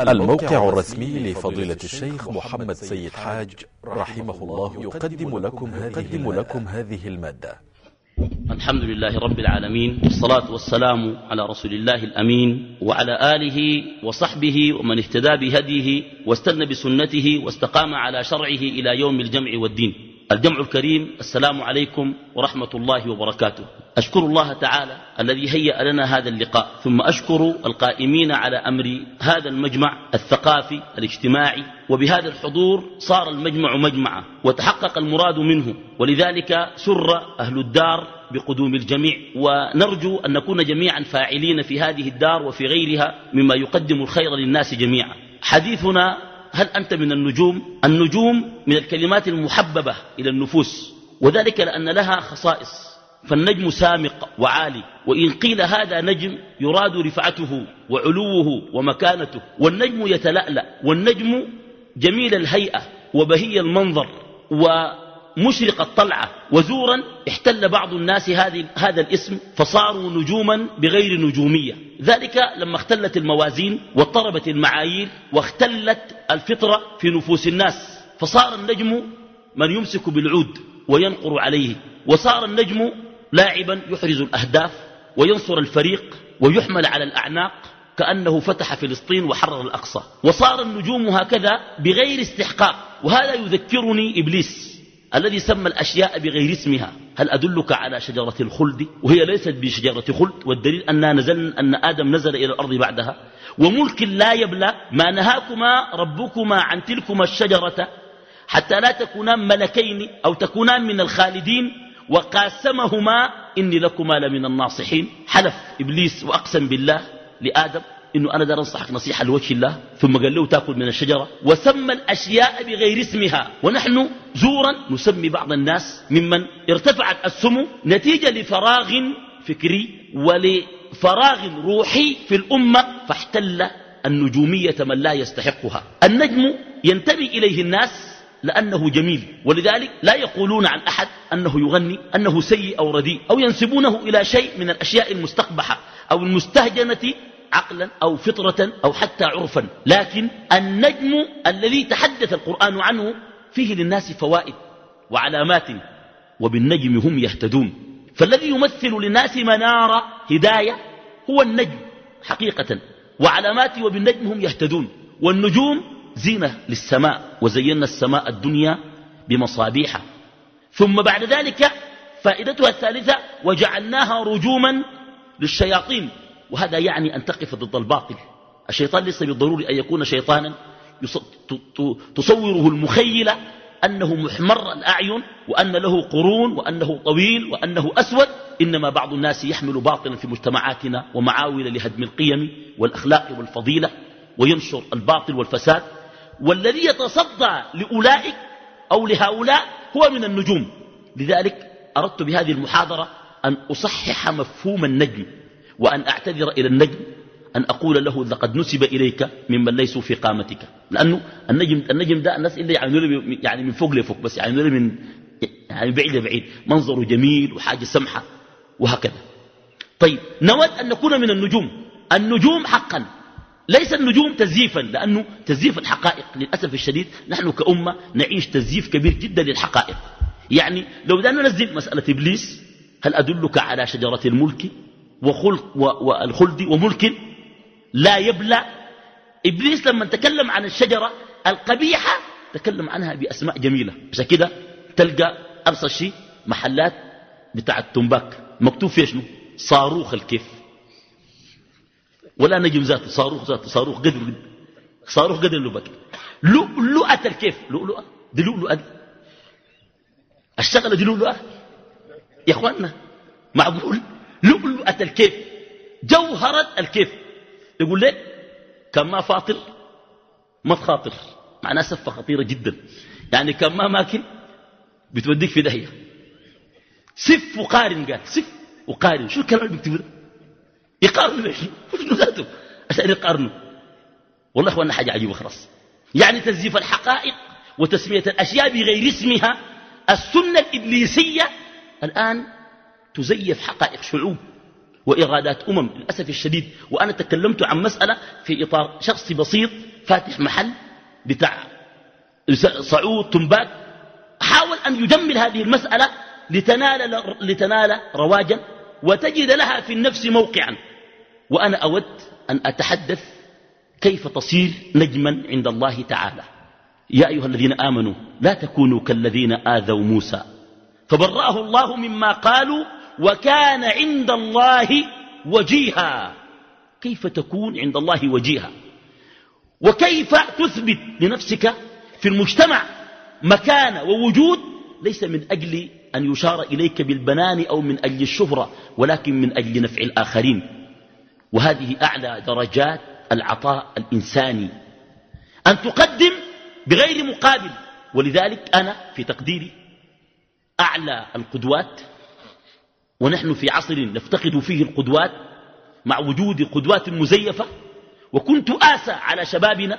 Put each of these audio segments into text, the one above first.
الموقع الرسمي لفضيلة الشيخ محمد سيد حاج رحمه الله يقدم لكم هذه, لكم هذه المادة. الحمد لله رب العالمين والصلاة والسلام على رسول الله الأمين وعلى آله وصحبه ومن اهتدى بهديه واستنى بسنته واستقام على شرعه إلى يوم الجمع والدين. الجمع الكريم السلام عليكم ورحمة الله وبركاته. أشكر الله تعالى الذي هيأ لنا هذا اللقاء ثم أشكر القائمين على أمر هذا المجمع الثقافي الاجتماعي وبهذا الحضور صار المجمع مجمعا وتحقق المراد منه. ولذلك سر أهل الدار بقدوم الجميع ونرجو أن نكون جميعا فاعلين في هذه الدار وفي غيرها مما يقدم الخير للناس جميعا. حديثنا هل أنت من النجوم؟ النجوم من الكلمات المحببة إلى النفوس وذلك لأن لها خصائص. فالنجم سامق وعالي وإن قيل هذا نجم يراد رفعته وعلوه ومكانته. والنجم يتلألأ والنجم جميل الهيئة وبهي المنظر ومشرق الطلعة وزورا احتل بعض الناس هذا الاسم فصاروا نجوما بغير نجومية. ذلك لما اختلت الموازين واضطربت المعايير واختلت الفطرة في نفوس الناس. فصار النجم من يمسك بالعود وينقر عليه وصار النجم لاعبا يحرز الأهداف وينصر الفريق ويحمل على الأعناق كأنه فتح فلسطين وحرر الأقصى. وصار النجوم هكذا بغير استحقاق وهذا يذكرني إبليس. الذي سمى الأشياء بغير اسمها. هل أدلك على شجرة الخلد؟ وهي ليست بشجرة خلد والدليل أننا نزل أن آدم نزل إلى الأرض بعدها. وملك لا يبلى ما نهاكما ربكما عن تلكما الشجرة حتى لا تكونان ملكين أو تكونان من الخالدين وقاسمهما إني لكما لمن الناصحين. حلف إبليس وأقسم بالله لآدم إنه أنا دار أنصحك نصيحة لوجه الله ثم قال له تأكل من الشجرة. وسمى الأشياء بغير اسمها. ونحن زورا نسمي بعض الناس ممن ارتفعت السمو نتيجة لفراغ فكري ولفراغ روحي في الأمة فاحتل النجومية من لا يستحقها. النجم ينتمي إليه الناس لأنه جميل ولذلك لا يقولون عن أحد أنه يغني أنه سيء أو رديء أو ينسبونه إلى شيء من الأشياء المستقبحة أو المستهجنة عقلا أو فطرة أو حتى عرفا. لكن النجم الذي تحدث القرآن عنه فيه للناس فوائد وعلامات وبالنجم هم يهتدون. فالذي يمثل للناس منار هداية هو النجم حقيقة. وعلامات وبالنجم هم يهتدون. والنجوم زينة للسماء وزينا السماء الدنيا بمصابيح. ثم بعد ذلك فائدتها الثالثة وجعلناها رجوما للشياطين. وهذا يعني أن تقف ضد الباطل. الشيطان ليس بالضروري أن يكون شيطانا. تصوره المخيلة أنه محمر الأعين وأن له قرون وأنه طويل وأنه أسود. إنما بعض الناس يحمل باطلا في مجتمعاتنا ومعاول لهدم القيم والأخلاق والفضيلة وينشر الباطل والفساد. والذي يتصدى لأولئك أو لهؤلاء هو من النجوم. لذلك أردت بهذه المحاضرة أن أصحح مفهوم النجم. وأن أعتذر إلى النجم أن أقول له لقد نسب إليك ممن ليسوا في قامتك. لأنه النجم, النجم ده الناس إلا يعني, يعني من فوق لفوق بس يعني من يعني بعيد لبعيد منظره جميل وحاجة سمحة وهكذا. طيب نود أن نكون من النجوم. النجوم حقا ليس النجوم تزييفا لأنه تزييف الحقائق للأسف الشديد نحن كأمة نعيش تزييف كبير جدا للحقائق. يعني لو بدأنا ننزل مسألة إبليس هل أدلك على شجرة الملك؟ وخلق والخلد وملك لا يبلى. إبليس لما تكلم عن الشجرة القبيحة تكلم عنها بأسماء جميلة. عشان كده تلقى أبسط شيء محلات بتاع التنباك مكتوب فيها شنو؟ صاروخ الكيف. ولا نجم ذاته صاروخ ذاته صاروخ قدر صاروخ قدر اللبك لؤلؤة الكيف. لؤلؤة؟ دي لؤلؤة دي. الشغلة دي لؤلؤة؟ يا إخواننا معقول؟ لؤلؤة الكيف جوهرة الكيف. يقول لك كان ما فاطر ما تخاطر. معناه سفة خطيرة جدا. يعني كان ما ماكل بتوديك في دهية سف وقارن قال سف وقارن. شو الكلام اللي بيكتبه ده يقارنوا شنو ذاته. عشان يقارنوا والله اخوانا حاجة عجيبة خلاص. يعني تزييف الحقائق وتسمية الأشياء بغير اسمها السنة الإبليسية. الآن تزيف حقائق شعوب وإرادات أمم للأسف الشديد. وأنا تكلمت عن مسألة في إطار شخصي بسيط فاتح محل بتاع صعود تنبات حاول أن يجمل هذه المسألة لتنال, لتنال رواجا وتجد لها في النفس موقعا. وأنا أود أن أتحدث كيف تصير نجما عند الله تعالى. يا أيها الذين آمنوا لا تكونوا كالذين آذوا موسى. فبرأه الله مما قالوا وكان عند الله وجيها. كيف تكون عند الله وجيها؟ وكيف تثبت لنفسك في المجتمع مكانة ووجود ليس من أجل أن يشار إليك بالبنان أو من أجل الشهرة ولكن من أجل نفع الآخرين. وهذه أعلى درجات العطاء الإنساني. أن تقدم بغير مقابل. ولذلك أنا في تقديري أعلى القدوات ونحن في عصر نفتقد فيه القدوات مع وجود قدوات مزيفة وكنت آسى على شبابنا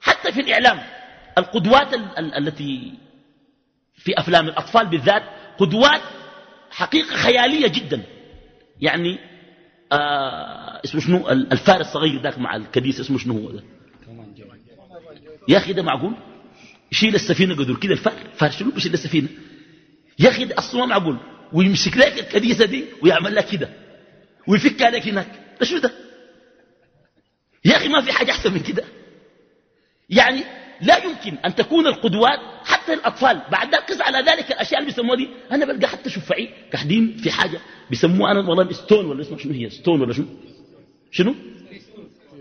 حتى في الإعلام. القدوات ال ال التي في أفلام الأطفال بالذات قدوات حقيقة خيالية جدا. يعني آه اسمه شنو؟ الفار الصغير ذاك مع الكديس اسمه شنو هو ده؟ يا أخي ده معقول؟ يشيل السفينة قدر كده الفار فار شنو؟ بيشيل السفينة. يا أخي ده أصلا معقول. ويمسك لك الكديسة دي ويعمل لك كده. ويفك عليك هناك. ده شو ده؟ يا أخي ما في حاجة أحسن من كده. يعني لا يمكن أن تكون القدوات حتى الأطفال بعد ذلك على ذلك الأشياء اللي بيسموها دي. أنا بلقى حتى شفعي قاعدين في حاجة بيسموها أنا والله ستون ولا اسمه شنو هي؟ ستون ولا شنو؟ شنو؟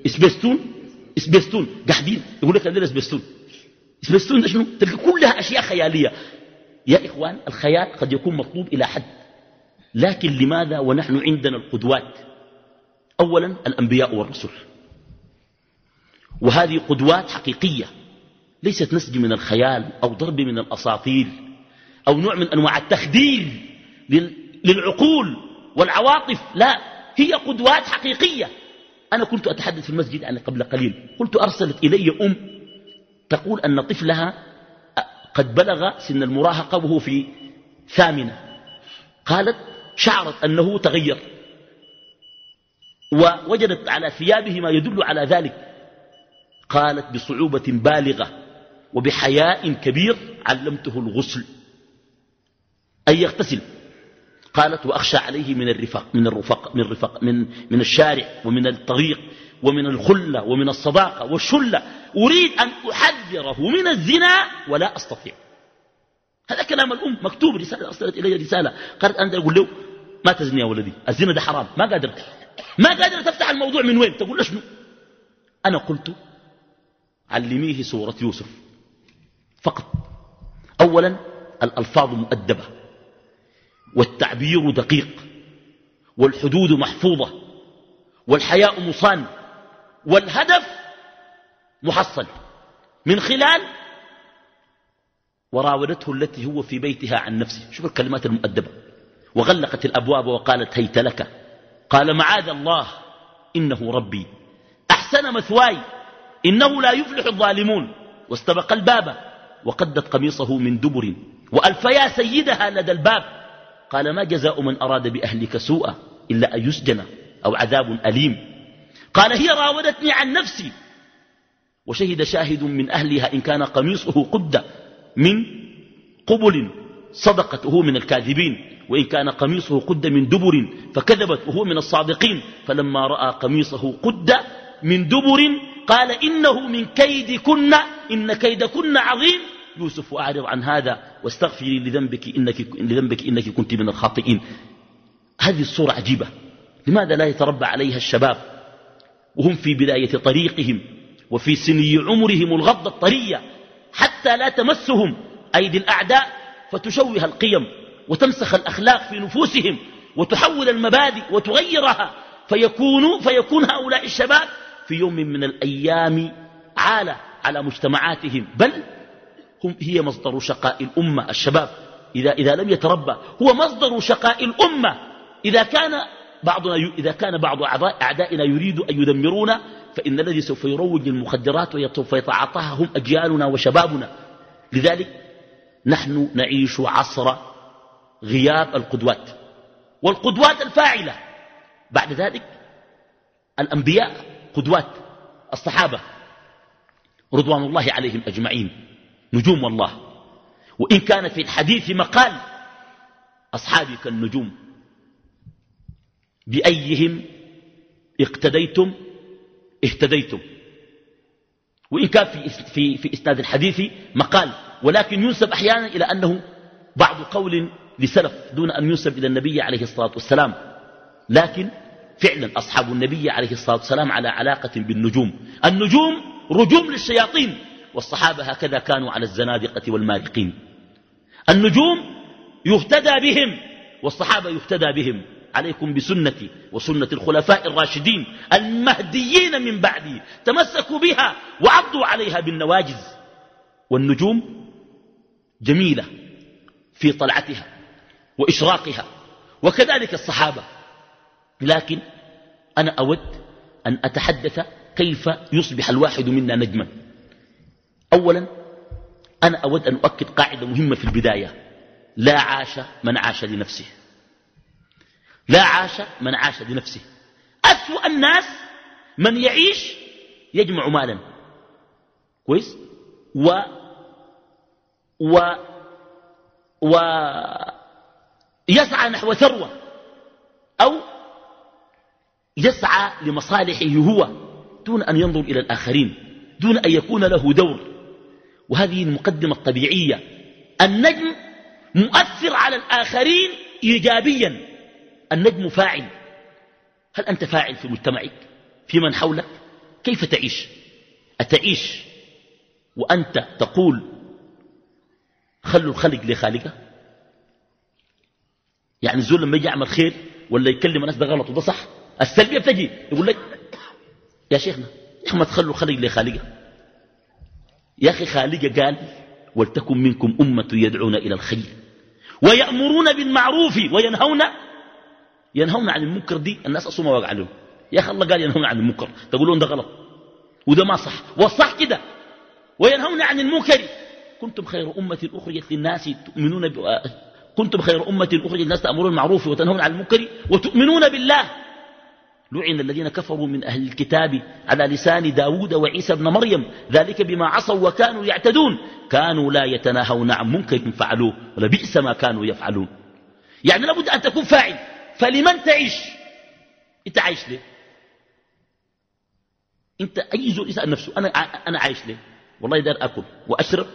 سبيستون سبيستون قاعدين. يقول لك هذول سبيستون سبيستون ده شنو؟ تلقى كلها أشياء خيالية. يا إخوان الخيال قد يكون مطلوب إلى حد. لكن لماذا ونحن عندنا القدوات؟ أولا الأنبياء والرسل. وهذه قدوات حقيقية ليست نسج من الخيال أو ضرب من الأساطير أو نوع من أنواع التخدير للعقول والعواطف. لا هي قدوات حقيقية. أنا كنت أتحدث في المسجد عن قبل قليل. قلت أرسلت إلي أم تقول أن طفلها قد بلغ سن المراهقة وهو في ثامنة. قالت شعرت أنه تغير ووجدت على ثيابه ما يدل على ذلك. قالت بصعوبة بالغة وبحياء كبير علمته الغسل. أن يغتسل. قالت وأخشى عليه من الرفاق من الرفاق من, من الشارع ومن الطريق ومن الخلة ومن الصداقة والشلة أريد أن أحذره من الزنا ولا أستطيع. هذا كلام الأم مكتوب رسالة أرسلت إلي رسالة. قالت أنا أقول له ما تزني يا ولدي الزنا ده حرام ما قادرت ما قادرة تفتح الموضوع من وين؟ تقول له شنو؟ أنا قلت علميه سورة يوسف. فقط. أولا الألفاظ مؤدبة. والتعبير دقيق. والحدود محفوظة. والحياء مصان. والهدف محصل من خلال وراودته التي هو في بيتها عن نفسه. شوف الكلمات المؤدبة. وغلقت الأبواب وقالت هيت لك. قال معاذ الله. إنه ربي. أحسن مثواي. إنه لا يفلح الظالمون. واستبق الباب. وقدت قميصه من دبر. وألفيا سيدها لدى الباب. قال ما جزاء من أراد بأهلك سوءا إلا أن يسجن أو عذاب أليم. قال هي راودتني عن نفسي. وشهد شاهد من أهلها إن كان قميصه قد من قبل صدقت وهو من الكاذبين وإن كان قميصه قد من دبر فكذبت وهو من الصادقين. فلما رأى قميصه قد من دبر قال إنه من كيدكن إن كيدكن عظيم. يوسف أعرض عن هذا واستغفري لذنبك إنك, لذنبك إنك كنت من الخاطئين. هذه الصورة عجيبة. لماذا لا يتربى عليها الشباب؟ وهم في بداية طريقهم وفي سني عمرهم الغضة الطرية حتى لا تمسهم أيدي الأعداء فتشوه القيم وتمسخ الأخلاق في نفوسهم وتحول المبادئ وتغيرها فيكون, فيكون هؤلاء الشباب في يوم من الأيام عالة على مجتمعاتهم. بل هم هي مصدر شقاء الأمة الشباب. إذا, إذا لم يتربى هو مصدر شقاء الأمة. إذا كان بعضنا إذا كان بعض أعدائنا يريد أن يدمرونا فإن الذي سوف يروج للمخدرات وسوف يتعاطاها هم أجيالنا وشبابنا. لذلك نحن نعيش عصر غياب القدوات والقدوات الفاعلة. بعد ذلك الأنبياء قدوات الصحابة رضوان الله عليهم أجمعين نجوم والله. وإن كان في الحديث مقال أصحابي كالنجوم بأيهم اقتديتم؟ اهتديتم. وإن كان في, في, في إسناد الحديث مقال ولكن ينسب أحيانا إلى أنه بعض قول لسلف دون أن ينسب إلى النبي عليه الصلاة والسلام. لكن فعلا أصحاب النبي عليه الصلاة والسلام على علاقة بالنجوم. النجوم رجوم للشياطين والصحابة هكذا كانوا على الزنادقة والمارقين. النجوم يهتدى بهم والصحابة يهتدى بهم. عليكم بسنتي وسنة الخلفاء الراشدين المهديين من بعدي. تمسكوا بها وعضوا عليها بالنواجز والنجوم جميلة في طلعتها وإشراقها وكذلك الصحابة. لكن أنا أود أن أتحدث كيف يصبح الواحد منا نجما. أولا أنا أود أن أؤكد قاعدة مهمة في البداية. لا عاش من عاش لنفسه. لا عاش من عاش لنفسه أسوأ الناس من يعيش يجمع مالا. كويس؟ و و و يسعى نحو ثروة. أو يسعى لمصالحه هو دون أن ينظر إلى الآخرين دون أن يكون له دور. وهذه المقدمة الطبيعية. النجم مؤثر على الآخرين إيجابيا. النجم فاعل. هل أنت فاعل في مجتمعك؟ في من حولك؟ كيف تعيش؟ أتعيش وأنت تقول خلوا الخلق لخالقة؟ يعني الزول لما يجي يعمل خير ولا يكلم الناس ده غلط وده صح السلبية بتجي يقول لك يا شيخنا يا ما تخلوا الخلق لخالقة. يا أخي خالقة قال ولتكن منكم أمة يدعون إلى الخير ويأمرون بالمعروف وينهون ينهون عن المنكر دي الناس أصلا ما وقع لهم يا أخي الله قال ينهون عن المنكر. تقولون ده غلط. وده ما صح. والصح كده. وينهون عن المنكر. كنتم خير أمة أخرجت للناس تؤمنون ب... كنتم خير أمة أخرجت للناس تأمرون بالمعروف وتنهون عن المنكر وتؤمنون بالله. لعن الذين كفروا من أهل الكتاب على لسان داود وعيسى بن مريم. ذلك بما عصوا وكانوا يعتدون. كانوا لا يتناهون عن منكر فعلوه. ولبئس ما كانوا يفعلون. يعني لابد أن تكون فاعل. فلمن تعيش؟ انت عايش ليه؟ انت اي زول يسأل نفسه أنا أنا عايش ليه؟ والله دار اكل واشرب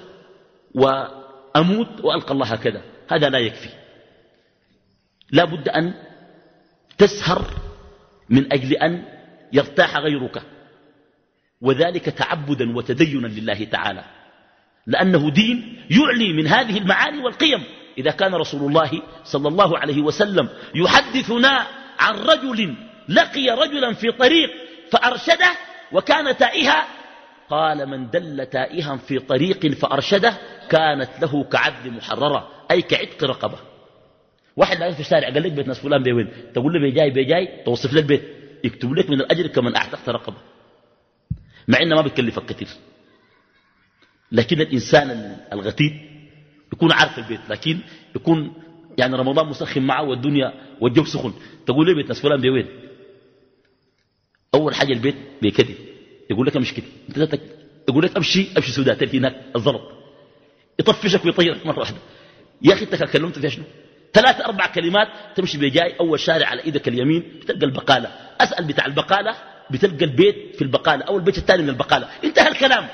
واموت والقى الله هكذا هذا لا يكفي. لا بد أن تسهر من أجل أن يرتاح غيرك. وذلك تعبدا وتدينا لله تعالى لأنه دين يعلي من هذه المعاني والقيم. إذا كان رسول الله صلى الله عليه وسلم يحدثنا عن رجل لقي رجلا في طريق فأرشده وكان تائها قال من دل تائها في طريق فأرشده كانت له كعبد محررة أي كعتق رقبة. واحد لا في الشارع قال لك بيت ناس فلان بيوين. تقول له بيجاي بيجاي توصف لك بيت. يكتب لك من الأجر كمن أعتقت رقبة. مع إنه ما بيكلفك كثير. لكن الإنسان الغتيب يكون عارف البيت لكن يكون يعني رمضان مسخن معه والدنيا والجو سخن. تقول لي بيت ناس فلان بيوين؟ أول حاجة البيت بكذب يقول لك امشي كده. أنت يقول لك أمشي أمشي سوداء هناك الزلط يطفشك ويطيرك مرة واحدة. يا أخي أنت كلمت فيها شنو؟ ثلاث أربع كلمات تمشي بجاي أول شارع على إيدك اليمين بتلقى البقالة. أسأل بتاع البقالة بتلقى البيت في البقالة أو البيت الثاني من البقالة. انتهى الكلام.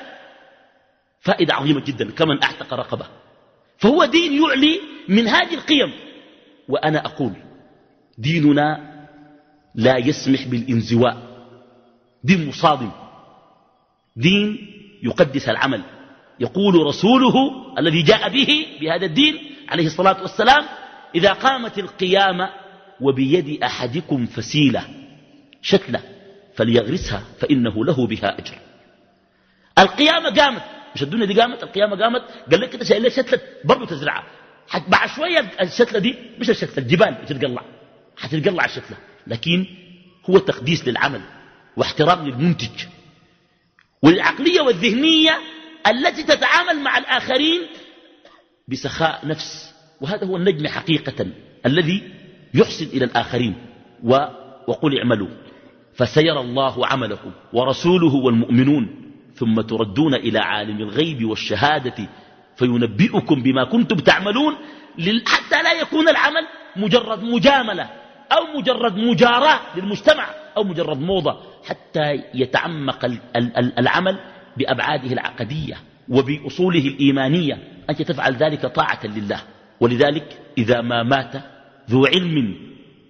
فائدة عظيمة جدا. كمن أعتق رقبه. فهو دين يعلي من هذه القيم. وأنا أقول ديننا لا يسمح بالانزواء. دين مصادم. دين يقدس العمل. يقول رسوله الذي جاء به بهذا الدين عليه الصلاة والسلام إذا قامت القيامة وبيد أحدكم فسيلة شتلة فليغرسها فإنه له بها أجر. القيامة قامت. مش الدنيا دي قامت القيامة قامت. قال لك انت شايل لي شتلة برضه تزرعها بعد شوية الشتلة دي مش الشتلة الجبال بتتقلع حتتقلع الشتلة لكن هو تقديس للعمل واحترام للمنتج. والعقلية والذهنية التي تتعامل مع الآخرين بسخاء نفس. وهذا هو النجم حقيقة الذي يحسن إلى الآخرين. وقل اعملوا. فسيرى الله عملكم ورسوله والمؤمنون. ثم تردون إلى عالم الغيب والشهادة فينبئكم بما كنتم تعملون حتى لا يكون العمل مجرد مجاملة أو مجرد مجاراة للمجتمع أو مجرد موضة حتى يتعمق العمل بأبعاده العقدية وبأصوله الإيمانية. أنت تفعل ذلك طاعة لله. ولذلك إذا ما مات ذو علم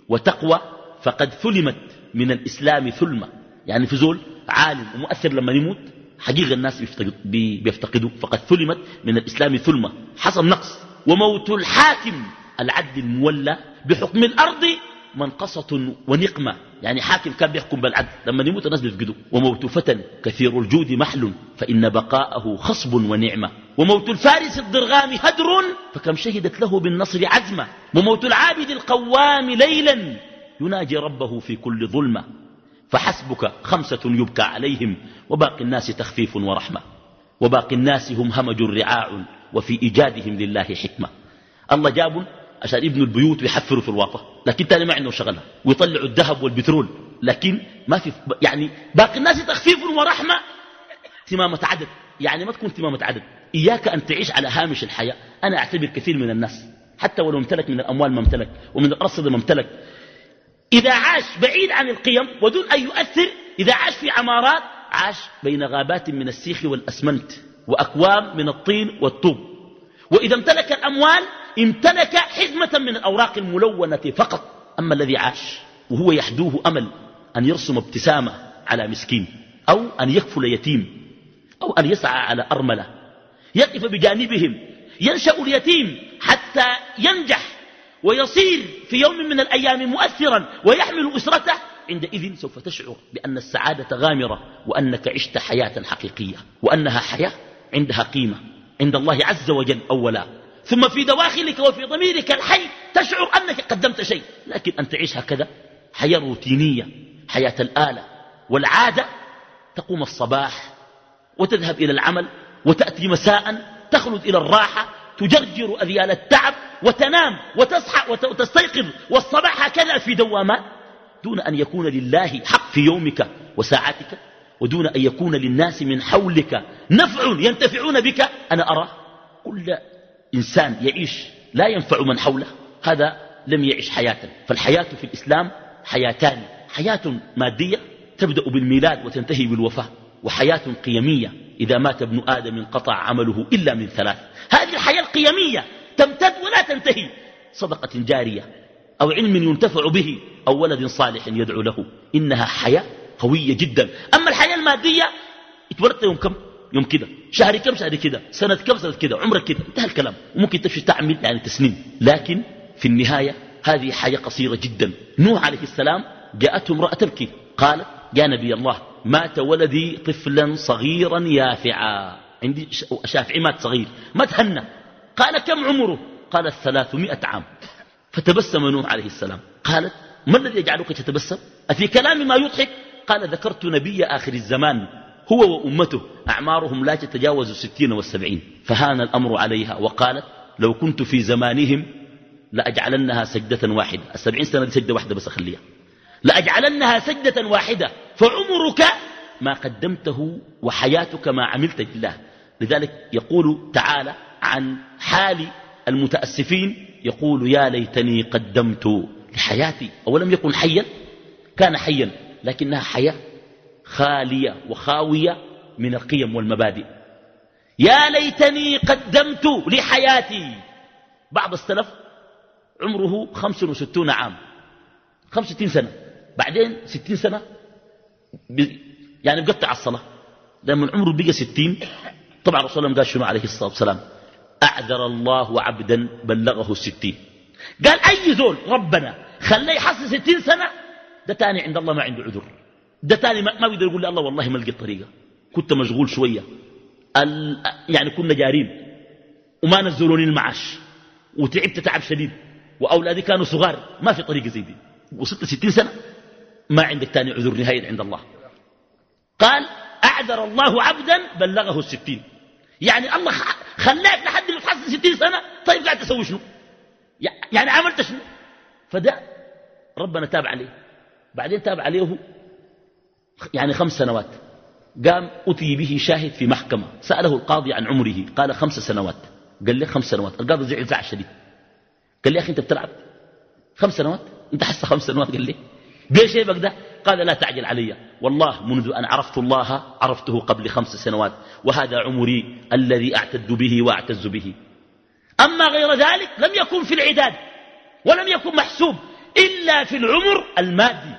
وتقوى فقد ثلمت من الإسلام ثلمة. يعني في زول عالم ومؤثر لما يموت حقيقة الناس بيفتقدوا. فقد ثلمت من الإسلام ثلمة. حصل نقص. وموت الحاكم العدل المولى بحكم الأرض منقصة ونقمة. يعني حاكم كان بيحكم بالعدل. لما يموت الناس بيفقدوا. وموت فتى كثير الجود محل فإن بقاءه خصب ونعمة. وموت الفارس الضرغام هدر فكم شهدت له بالنصر عزمة. وموت العابد القوام ليلا يناجي ربه في كل ظلمة. فحسبك خمسة يبكى عليهم وباقي الناس تخفيف ورحمة. وباقي الناس هم همج رعاع وفي إيجادهم لله حكمة. الله جابوا عشان يبنوا البيوت ويحفروا في الواطة لكن تاني ما عنده شغلة ويطلعوا الذهب والبترول. لكن ما في يعني باقي الناس تخفيف ورحمة. تمامة عدد. يعني ما تكون تمامة عدد. إياك أن تعيش على هامش الحياة. أنا أعتبر كثير من الناس. حتى ولو امتلك من الأموال ما امتلك ومن الأرصدة ما امتلك. إذا عاش بعيد عن القيم ودون أن يؤثر إذا عاش في عمارات عاش بين غابات من السيخ والأسمنت وأكوام من الطين والطوب. وإذا امتلك الأموال امتلك حزمة من الأوراق الملونة فقط. أما الذي عاش وهو يحدوه أمل أن يرسم ابتسامة على مسكين أو أن يكفل يتيم أو أن يسعى على أرملة. يقف بجانبهم ينشأ اليتيم حتى ينجح. ويصير في يوم من الأيام مؤثرا ويحمل أسرته عندئذ سوف تشعر بأن السعادة غامرة وأنك عشت حياة حقيقية وأنها حياة عندها قيمة عند الله عز وجل أولا. ثم في دواخلك وفي ضميرك الحي تشعر أنك قدمت شيء لكن أن تعيش هكذا حياة روتينية حياة الآلة والعادة تقوم الصباح وتذهب إلى العمل وتأتي مساء تخلد إلى الراحة تجرجر أذيال التعب وتنام وتصحى وتستيقظ والصباح هكذا في دوامات دون أن يكون لله حق في يومك وساعتك ودون أن يكون للناس من حولك نفع ينتفعون بك. أنا أرى كل إنسان يعيش لا ينفع من حوله. هذا لم يعش حياة. فالحياة في الإسلام حياتان. حياة مادية تبدأ بالميلاد وتنتهي بالوفاة. وحياة قيمية إذا مات ابن آدم انقطع عمله إلا من ثلاث. هذه الحياة القيمية تمتد ولا تنتهي. صدقة جارية أو علم ينتفع به أو ولد صالح يدعو له. إنها حياة قوية جدا. أما الحياة المادية اتولدت يوم كم؟ يوم كده شهر كم؟ شهر كده سنة كم؟ سنة كده عمرك كده انتهى الكلام. وممكن تمشي تعمل يعني تسنين. لكن في النهاية هذه حياة قصيرة جدا. نوح عليه السلام جاءته امرأة تبكي. قالت يا نبي الله مات ولدي طفلا صغيرا يافعا. عندي شافعي مات صغير. ما تهنى. قال كم عمره؟ قال ثلاثمائة عام. فتبسم نوح عليه السلام. قالت ما الذي يجعلك تتبسم؟ أفي كلام ما يضحك؟ قال ذكرت نبي آخر الزمان. هو وأمته أعمارهم لا تتجاوز الستين والسبعين. فهان الأمر عليها وقالت لو كنت في زمانهم لأجعلنها سجدة واحدة. السبعين سنة سجدة واحدة بس أخليها. لأجعلنها سجدة واحدة. فعمرك ما قدمته وحياتك ما عملت لله. لذلك يقول تعالى عن حال المتأسفين يقول يا ليتني قدمت لحياتي. أولم يكن حيا؟ كان حيا لكنها حياة خالية وخاوية من القيم والمبادئ. يا ليتني قدمت لحياتي. بعض السلف عمره خمس وستون عام خمس ستين سنة. بعدين ستين سنة يعني بقطع الصلاة. لما عمره بقى ستين. طبعا الرسول الله قال شنو عليه الصلاة والسلام؟ أعذر الله عبدا بلغه الستين قال أي زول ربنا خليه يحصل ستين سنة ده تاني عند الله ما عنده عذر. ده تاني ما بيقدر يقول لي الله والله ما لقيت طريقة. كنت مشغول شوية. يعني كنا جارين. وما نزلوني المعاش. وتعبت تعب شديد. وأولادي كانوا صغار. ما في طريقة زي دي. وصلت ستين سنة. ما عندك تاني عذر نهائي عند الله. قال أعذر الله عبدا بلغه الستين. يعني الله خلاك لحد ما تحصل ستين سنة طيب قاعد تسوي شنو؟ يعني عملت شنو؟ فده ربنا تاب عليه. بعدين تاب عليه يعني خمس سنوات. قام أتي به شاهد في محكمة. سأله القاضي عن عمره. قال خمس سنوات. قال لي خمس سنوات. القاضي زعل زعل شديد. قال لي يا أخي أنت بتلعب خمس سنوات؟ أنت حس خمس سنوات؟ قال لي شيء ده؟ قال لا تعجل علي. والله منذ أن عرفت الله عرفته قبل خمس سنوات وهذا عمري الذي أعتد به وأعتز به. أما غير ذلك لم يكن في العداد ولم يكن محسوب إلا في العمر المادي.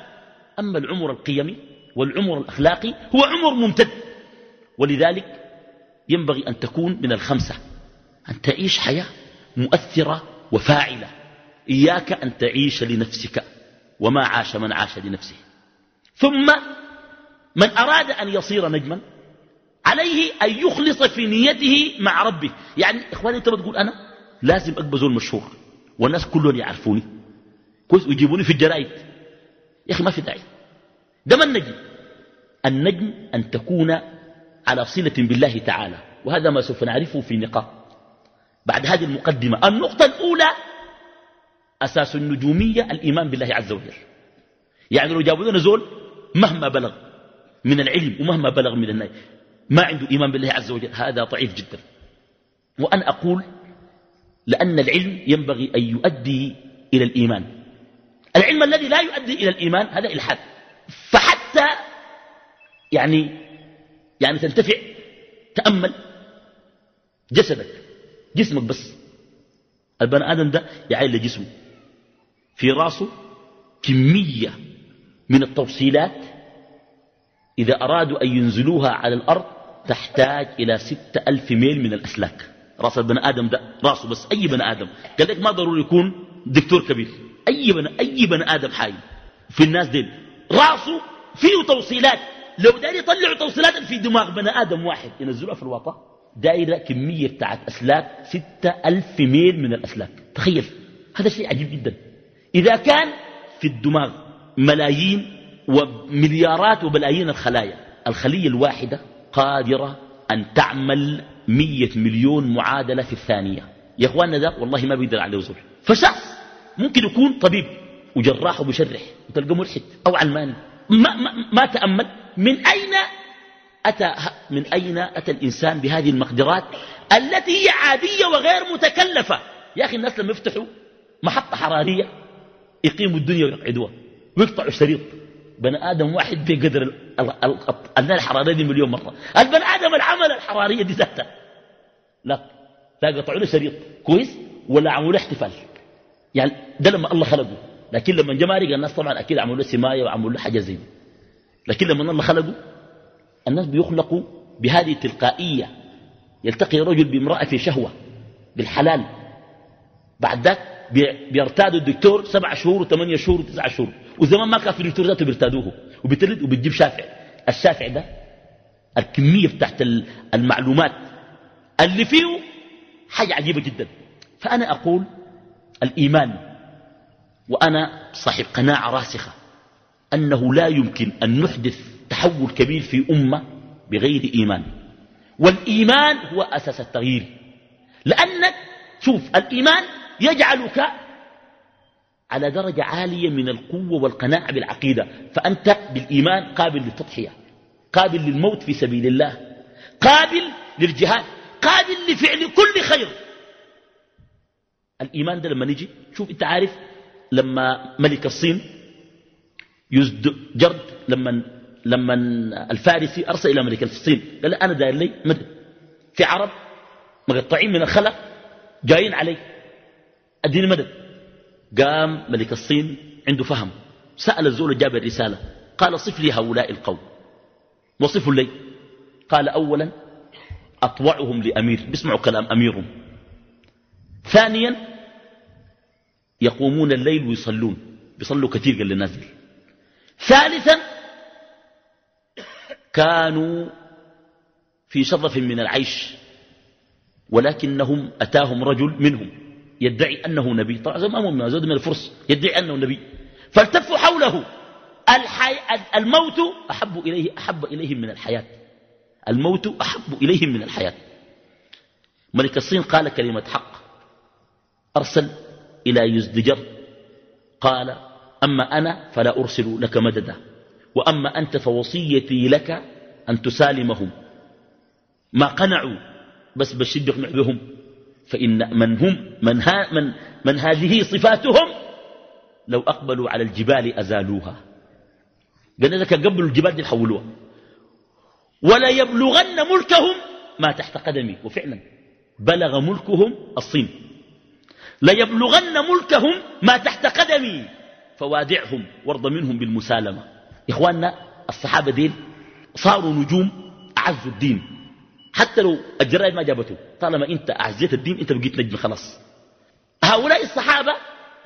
أما العمر القيمي والعمر الأخلاقي هو عمر ممتد. ولذلك ينبغي أن تكون من الخمسة أن تعيش حياة مؤثرة وفاعلة. إياك أن تعيش لنفسك. وما عاش من عاش لنفسه. ثم من أراد أن يصير نجما عليه أن يخلص في نيته مع ربه. يعني إخواني أنت بتقول أنا لازم أقبض المشهور والناس كلهم يعرفوني. كويس ويجيبوني في الجرائد. يا أخي ما في داعي. ده ما النجم؟ النجم أن تكون على صلة بالله تعالى وهذا ما سوف نعرفه في نقاط. بعد هذه المقدمة النقطة الأولى أساس النجومية الإيمان بالله عز وجل. يعني لو جابوا لنا زول مهما بلغ من العلم ومهما بلغ من الناي ما عنده إيمان بالله عز وجل هذا ضعيف جدا. وأنا أقول لأن العلم ينبغي أن يؤدي إلى الإيمان. العلم الذي لا يؤدي إلى الإيمان هذا إلحاد. فحتى يعني يعني تنتفع تأمل جسدك جسمك بس. البني آدم ده يعين لجسمه. في راسه كمية من التوصيلات. إذا أرادوا أن ينزلوها على الأرض تحتاج إلى ستة ألف ميل من الأسلاك. راس البني آدم ده راسه بس أي بني آدم. قال لك ما ضروري يكون دكتور كبير. أي بني, أي بني آدم حي. في الناس دين راسه فيه توصيلات. لو داير يطلعوا توصيلات في دماغ بني آدم واحد ينزلوها في الوطن دايرة كمية بتاعت أسلاك ستة ألف ميل من الأسلاك. تخيل. هذا شيء عجيب جدا. إذا كان في الدماغ ملايين ومليارات وبلايين الخلايا الخلية الواحدة قادرة أن تعمل مية مليون معادلة في الثانية. يا أخواننا ده والله ما بيقدر عليه زول فشخص ممكن يكون طبيب وجراح ومشرح وتلقى ملحد أو علماني. ما, ما, ما تأمل من أين أتى من أين أتى الإنسان بهذه المقدرات التي هي عادية وغير متكلفة؟ يا أخي الناس لما يفتحوا محطة حرارية يقيموا الدنيا ويقعدوها. ويقطعوا شريط بني آدم واحد بقدر النار الحرارية دي مليون مرة. البني آدم العمل الحرارية دي ذاتها. لا. قطعوا له شريط. كويس؟ ولا عملوا له احتفال. يعني ده لما الله خلقه. لكن لما جمارق الناس طبعا أكيد عملوا له سماية وعملوا له حاجة زي دي. لكن لما الله خلقه الناس بيخلقوا بهذه التلقائية يلتقي رجل بامرأة في شهوة بالحلال. بعد ذاك بيرتادوا الدكتور سبع شهور وثمانية شهور وتسعة شهور. وزمان ما كان في الدكتور ذاته بيرتادوه. وبتلد وبتجيب شافع. الشافع ده الكمية بتاعت المعلومات اللي فيه حاجة عجيبة جدا. فأنا أقول الإيمان وأنا صاحب قناعة راسخة أنه لا يمكن أن نحدث تحول كبير في أمة بغير إيمان. والإيمان هو أساس التغيير. لأنك شوف الإيمان يجعلك على درجة عالية من القوة والقناعة بالعقيدة. فأنت بالإيمان قابل للتضحية قابل للموت في سبيل الله قابل للجهاد قابل لفعل كل خير. الإيمان ده لما نجي شوف أنت عارف لما ملك الصين يزد جرد لما لما الفارسي أرسل إلى ملك الصين قال أنا داير لي مدد في عرب مقطعين من الخلق جايين علي. أديني مدد قام ملك الصين عنده فهم. سأل الزول جاب الرسالة قال صف لي هؤلاء القوم. وصفوا لي قال أولا أطوعهم لأمير. بيسمعوا كلام أميرهم. ثانيا يقومون الليل ويصلون. بيصلوا كثير قال للناس ثالثا كانوا في شرف من العيش. ولكنهم أتاهم رجل منهم. يدعي أنه نبي. طبعا ما مؤمن زود من الفرس. يدعي أنه نبي. فالتفوا حوله. الحي... الموت أحب إليه أحب إليهم من الحياة. الموت أحب إليهم من الحياة. ملك الصين قال كلمة حق. أرسل إلى يزدجر. قال أما أنا فلا أرسل لك مددا. وأما أنت فوصيتي لك أن تسالمهم. ما قنعوا بس بشد يقنع بهم فإن من هم من, ها من, من هذه صفاتهم لو أقبلوا على الجبال أزالوها. قال لك قبلوا الجبال دي حولوها. ولا يبلغن ملكهم ما تحت قدمي. وفعلا بلغ ملكهم الصين. ليبلغن ملكهم ما تحت قدمي. فوادعهم وارض منهم بالمسالمة. إخواننا الصحابة ديل صاروا نجوم أعزوا الدين. حتى لو الجرائد ما جابته طالما أنت أعزيت الدين أنت بقيت نجم خلاص. هؤلاء الصحابة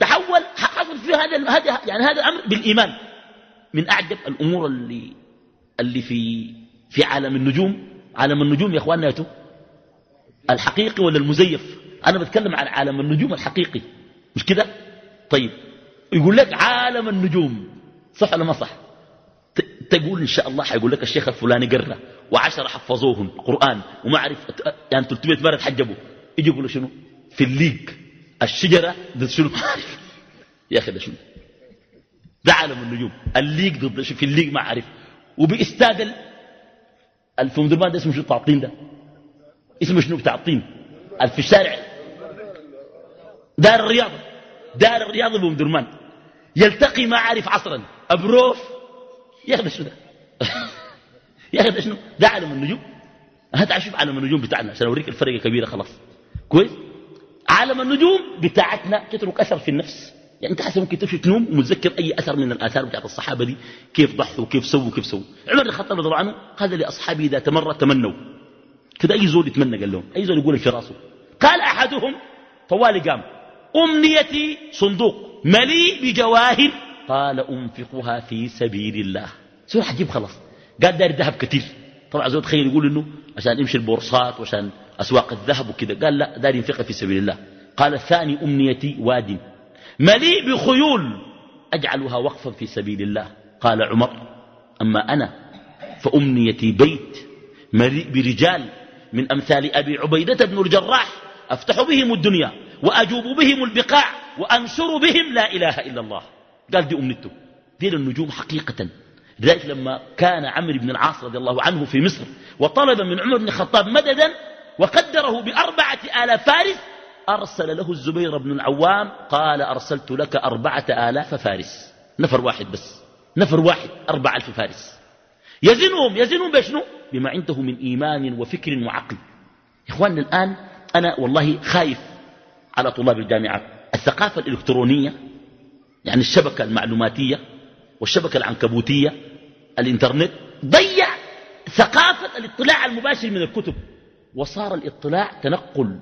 تحول حصل في هذا هذا يعني هذا الأمر بالإيمان. من أعجب الأمور اللي اللي في في عالم النجوم. عالم النجوم يا إخواننا يتو الحقيقي ولا المزيف؟ أنا بتكلم عن عالم النجوم الحقيقي. مش كده؟ طيب. يقول لك عالم النجوم صح ولا ما صح؟ تقول إن شاء الله حيقول لك الشيخ الفلاني قرأ وعشرة حفظوهم قرآن وما عرف يعني 300 مرة تحجبوا. يجي يقولوا شنو؟ في الليق الشجرة ضد شنو؟ يا أخي ده شنو؟ ده عالم النجوم. الليق ضد في الليق ما عارف وباستاد الفندرمان ده اسمه شنو الطين ده. اسمه شنو بتاع الطين؟ في الشارع دار الرياضة دار الرياضة بمدرمان يلتقي ما عارف عصرا. أبروف يا أخي شنو؟ ده يا أخي شنو؟ ده عالم النجوم. هات شوف عالم النجوم بتاعنا عشان أوريك الفرق كبيرة خلاص. كويس؟ عالم النجوم بتاعتنا تترك أثر في النفس. يعني أنت حسب ممكن تمشي تنوم ومتذكر أي أثر من الآثار بتاعت الصحابة دي؟ كيف ضحوا وكيف سووا وكيف سووا. عمر بن الخطاب رضي الله عنه قال لاصحابه إذا تمر تمنوا. كده أي زول يتمنى قال لهم أي زول يقول في رأسه. قال أحدهم طوالي قام أمنيتي صندوق مليء بجواهر قال أنفقها في سبيل الله. سؤال عجيب خلاص. قال داري ذهب كثير. طبعا زول تخيل يقول إنه عشان يمشي البورصات وعشان أسواق الذهب وكذا. قال لا داري ينفقها في سبيل الله. قال الثاني أمنيتي واد. مليء بخيول. أجعلها وقفا في سبيل الله. قال عمر أما أنا فأمنيتي بيت مليء برجال من أمثال أبي عبيدة بن الجراح. أفتح بهم الدنيا وأجوب بهم البقاع وأنشر بهم لا إله إلا الله. قال دي أمنيته دي النجوم حقيقة. لذلك لما كان عمرو بن العاص رضي الله عنه في مصر وطلب من عمر بن الخطاب مددا وقدره بأربعة آلاف فارس أرسل له الزبير بن العوام قال أرسلت لك أربعة آلاف فارس. نفر واحد بس. نفر واحد أربعة ألف فارس. يزنهم يزنهم بشنو؟ بما عنده من إيمان وفكر وعقل. إخواننا الآن أنا والله خايف على طلاب الجامعات الثقافة الإلكترونية يعني الشبكة المعلوماتية والشبكة العنكبوتية الإنترنت ضيع ثقافة الاطلاع المباشر من الكتب. وصار الاطلاع تنقل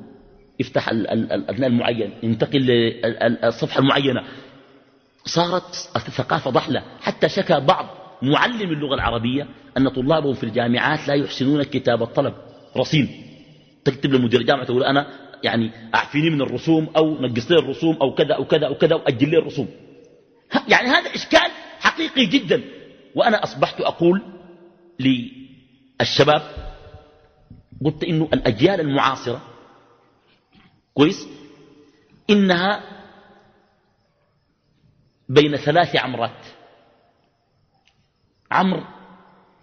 يفتح الأبناء المعين ينتقل للصفحة المعينة. صارت الثقافة ضحلة. حتى شكى بعض معلم اللغة العربية أن طلابهم في الجامعات لا يحسنون كتاب الطلب. رصين. تكتب لمدير الجامعة تقول أنا يعني أعفيني من الرسوم أو نقص لي الرسوم أو كذا أو كذا أو كذا وأجل لي الرسوم. يعني هذا إشكال حقيقي جدا. وأنا أصبحت أقول للشباب قلت إنه الأجيال المعاصرة كويس إنها بين ثلاث عمرات. عمر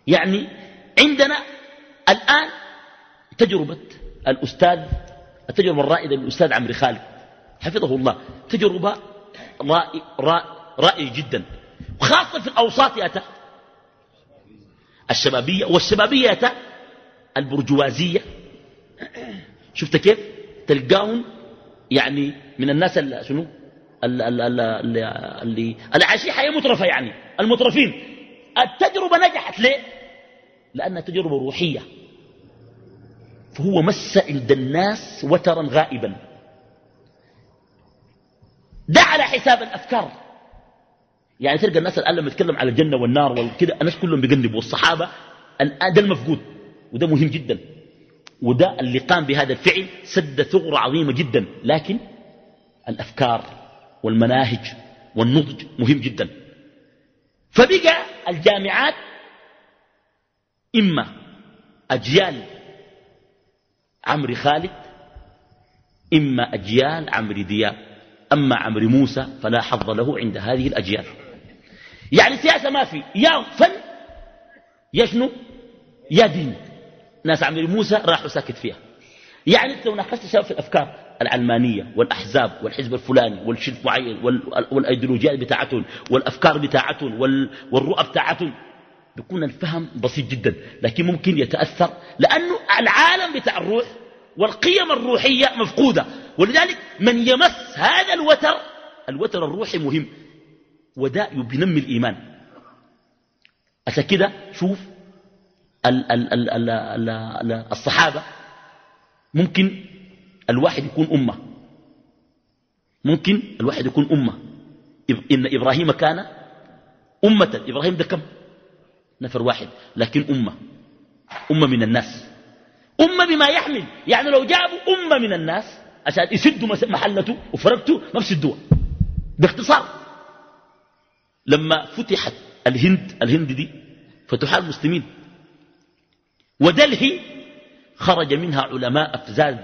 يعني عندنا الآن تجربة الأستاذ التجربة الرائدة للأستاذ عمرو خالد حفظه الله تجربة رائي, رائي جدا خاصة في الأوساط ياتا الشبابية والشبابية البرجوازية. شفت كيف؟ تلقاهم يعني من الناس شنو؟ اللي, اللي العشي حياة مترفة يعني المترفين. التجربة نجحت ليه؟ لأنها تجربة روحية. فهو مس عند الناس وترا غائبا. ده على حساب الأفكار. يعني تلقى الناس الآن لما يتكلم على الجنة والنار وكذا الناس كلهم بيقنبوا والصحابة ده المفقود وده مهم جدا. وده اللي قام بهذا الفعل سد ثغرة عظيمة جدا. لكن الأفكار والمناهج والنضج مهم جدا. فبقى الجامعات إما أجيال عمرو خالد إما أجيال عمرو دياب. أما عمرو موسى فلا حظ له عند هذه الأجيال. يعني سياسة ما في يا فن يا شنو؟ يا دين. ناس عمرو موسى راحوا ساكت فيها. يعني انت لو ناقشت الشباب في الأفكار العلمانية والأحزاب والحزب الفلاني والشرك معين والايديولوجيات بتاعتهم والأفكار بتاعتهم والرؤى بتاعتهم بيكون الفهم بسيط جدا لكن ممكن يتأثر لأنه العالم بتاع الروح والقيم الروحية مفقودة. ولذلك من يمس هذا الوتر الوتر الروحي مهم. وده بينمي الإيمان. عشان كده شوف ال ال ال ال ال الصحابة ممكن الواحد يكون أمة. ممكن الواحد يكون أمة. إن إبراهيم كان أمة. إبراهيم ده كم؟ نفر واحد. لكن أمة. أمة من الناس. أمة بما يحمل. يعني لو جابوا أمة من الناس عشان يسدوا محلته وفرقته ما بسدوها باختصار. لما فتحت الهند الهند دي فتحها المسلمين. ودلهي خرج منها علماء أفزاز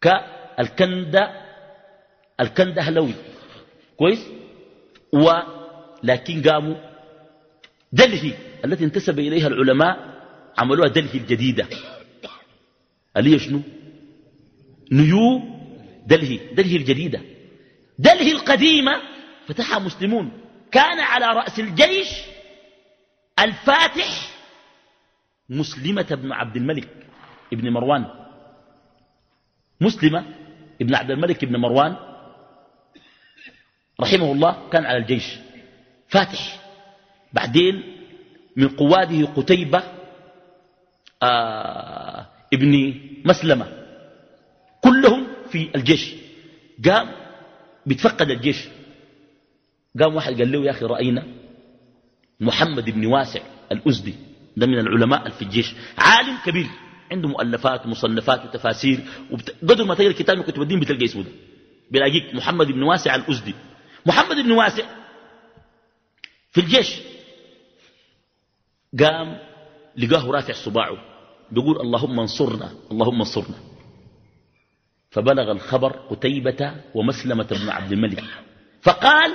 كالكندة الكندهلوي كويس؟ ولكن قاموا دلهي التي انتسب إليها العلماء عملوها دلهي الجديدة. اللي هي شنو؟ نيو دلهي دلهي الجديدة. دلهي القديمة فتحها مسلمون. كان على رأس الجيش الفاتح مسلمة بن عبد الملك ابن مروان. مسلمة ابن عبد الملك ابن مروان. رحمه الله كان على الجيش. فاتح. بعدين من قواده قتيبة آه ابن مسلمة. كلهم في الجيش. قام بيتفقد الجيش. قام واحد قال له يا أخي رأينا محمد بن واسع الأزدي ده من العلماء في الجيش عالم كبير عنده مؤلفات ومصنفات وتفاسير وبت... قدر ما تقرأ كتاب من كتب الدين بتلقى اسمه ده. بلاقيك محمد بن واسع الأزدي. محمد بن واسع في الجيش قام لقاه رافع صباعه بيقول اللهم انصرنا اللهم انصرنا. فبلغ الخبر قتيبة ومسلمة بن عبد الملك. فقال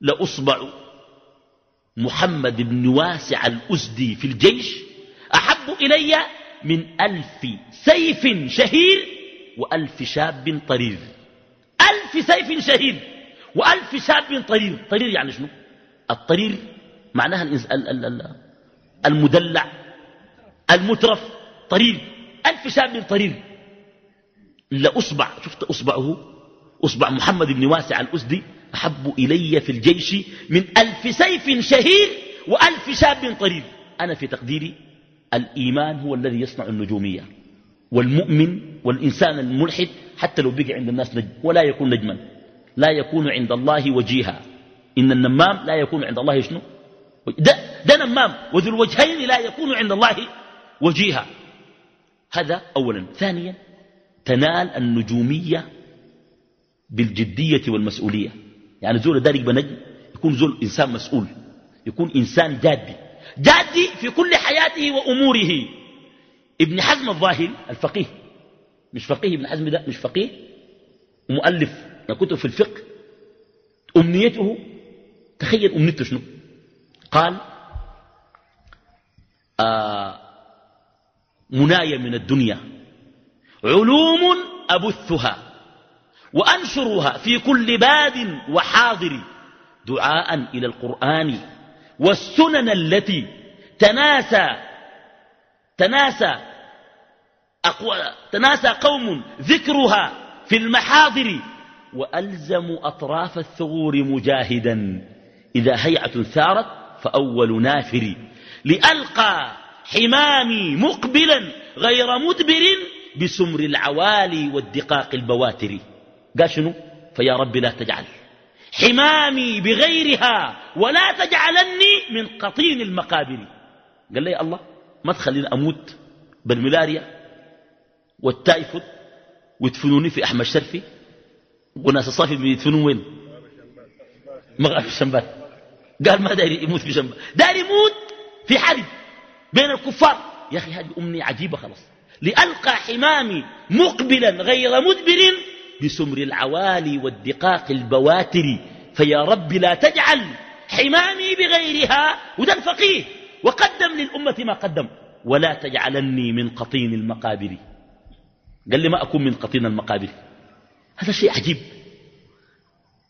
لأصبع محمد بن واسع الأسدي في الجيش. أحب إلي من ألف سيف شهير وألف شاب طرير. ألف سيف شهير وألف شاب طرير. طرير يعني شنو؟ الطرير معناها المدلع المترف. طرير. ألف شاب طرير. لأصبع. شفت أصبعه؟ أصبع محمد بن واسع الأسدي أحب إلي في الجيش من ألف سيف شهير وألف شاب طرير أنا في تقديري الإيمان هو الذي يصنع النجومية والمؤمن والإنسان الملحد حتى لو بقي عند الناس نجم ولا يكون نجما. لا يكون عند الله وجيها. إن النمام لا يكون عند الله شنو؟ ده, ده نمام. وذو الوجهين لا يكون عند الله وجيها. هذا أولا. ثانيا تنال النجومية بالجدية والمسؤولية. يعني زول دارك بنجم يكون زول إنسان مسؤول يكون إنسان جادي. جادي في كل حياته وأموره. ابن حزم الظاهري الفقيه. مش فقيه ابن حزم ده مش فقيه ومؤلف كتب في الفقه. أمنيته تخيل أمنيته شنو؟ قال آه منايا من الدنيا. علوم أبثها. وأنشرها في كل باد وحاضر دعاء إلى القرآن والسنن التي تناسى تناسى تناسى قوم ذكرها في المحاضر وألزم أطراف الثغور مجاهدا. إذا هيعة ثارت فأول نافر لألقى حمامي مقبلا غير مدبر بسمر العوالي والدقاق البواتر. قال شنو؟ فيا رب لا تجعل. حمامي بغيرها ولا تجعلني من قطين المقابر. قال لي الله ما تخليني أموت بالملاريا والتايفود ويدفنوني في أحمد شرفي؟ وناس الصافي بيدفنون وين؟ مغرب الشمبال. قال ما داري يموت في شمبال. داري يموت في حرب بين الكفار. يا أخي هذه أمنية عجيبة خلاص. لألقى حمامي مقبلا غير مدبر بسمر العوالي والدقاق البواتر فيا رب لا تجعل حمامي بغيرها وده الفقيه وقدم للأمة ما قدم ولا تجعلني من قطين المقابر. قال لي ما أكون من قطين المقابر. هذا شيء عجيب.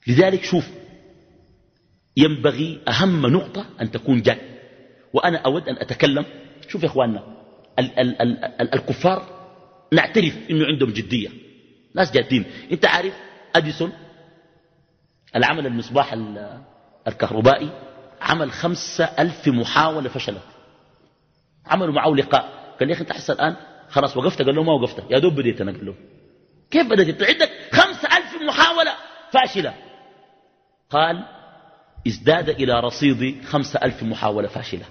لذلك شوف ينبغي أهم نقطة أن تكون جاد. وأنا أود أن أتكلم. شوف يا إخواننا ال ال ال ال الكفار نعترف أنه عندهم جدية. ناس جادين أنت عارف أديسون؟ العمل المصباح الكهربائي عمل خمسة ألف محاولة فشلت. عملوا معه لقاء. قال لي أخي أنت حس الآن؟ خلاص وقفت؟ قال له ما وقفت. يا دوب بديت أنا. قال له كيف بدأت أنت عندك خمسة ألف محاولة فاشلة. قال ازداد إلى رصيدي خمسة ألف محاولة فاشلة.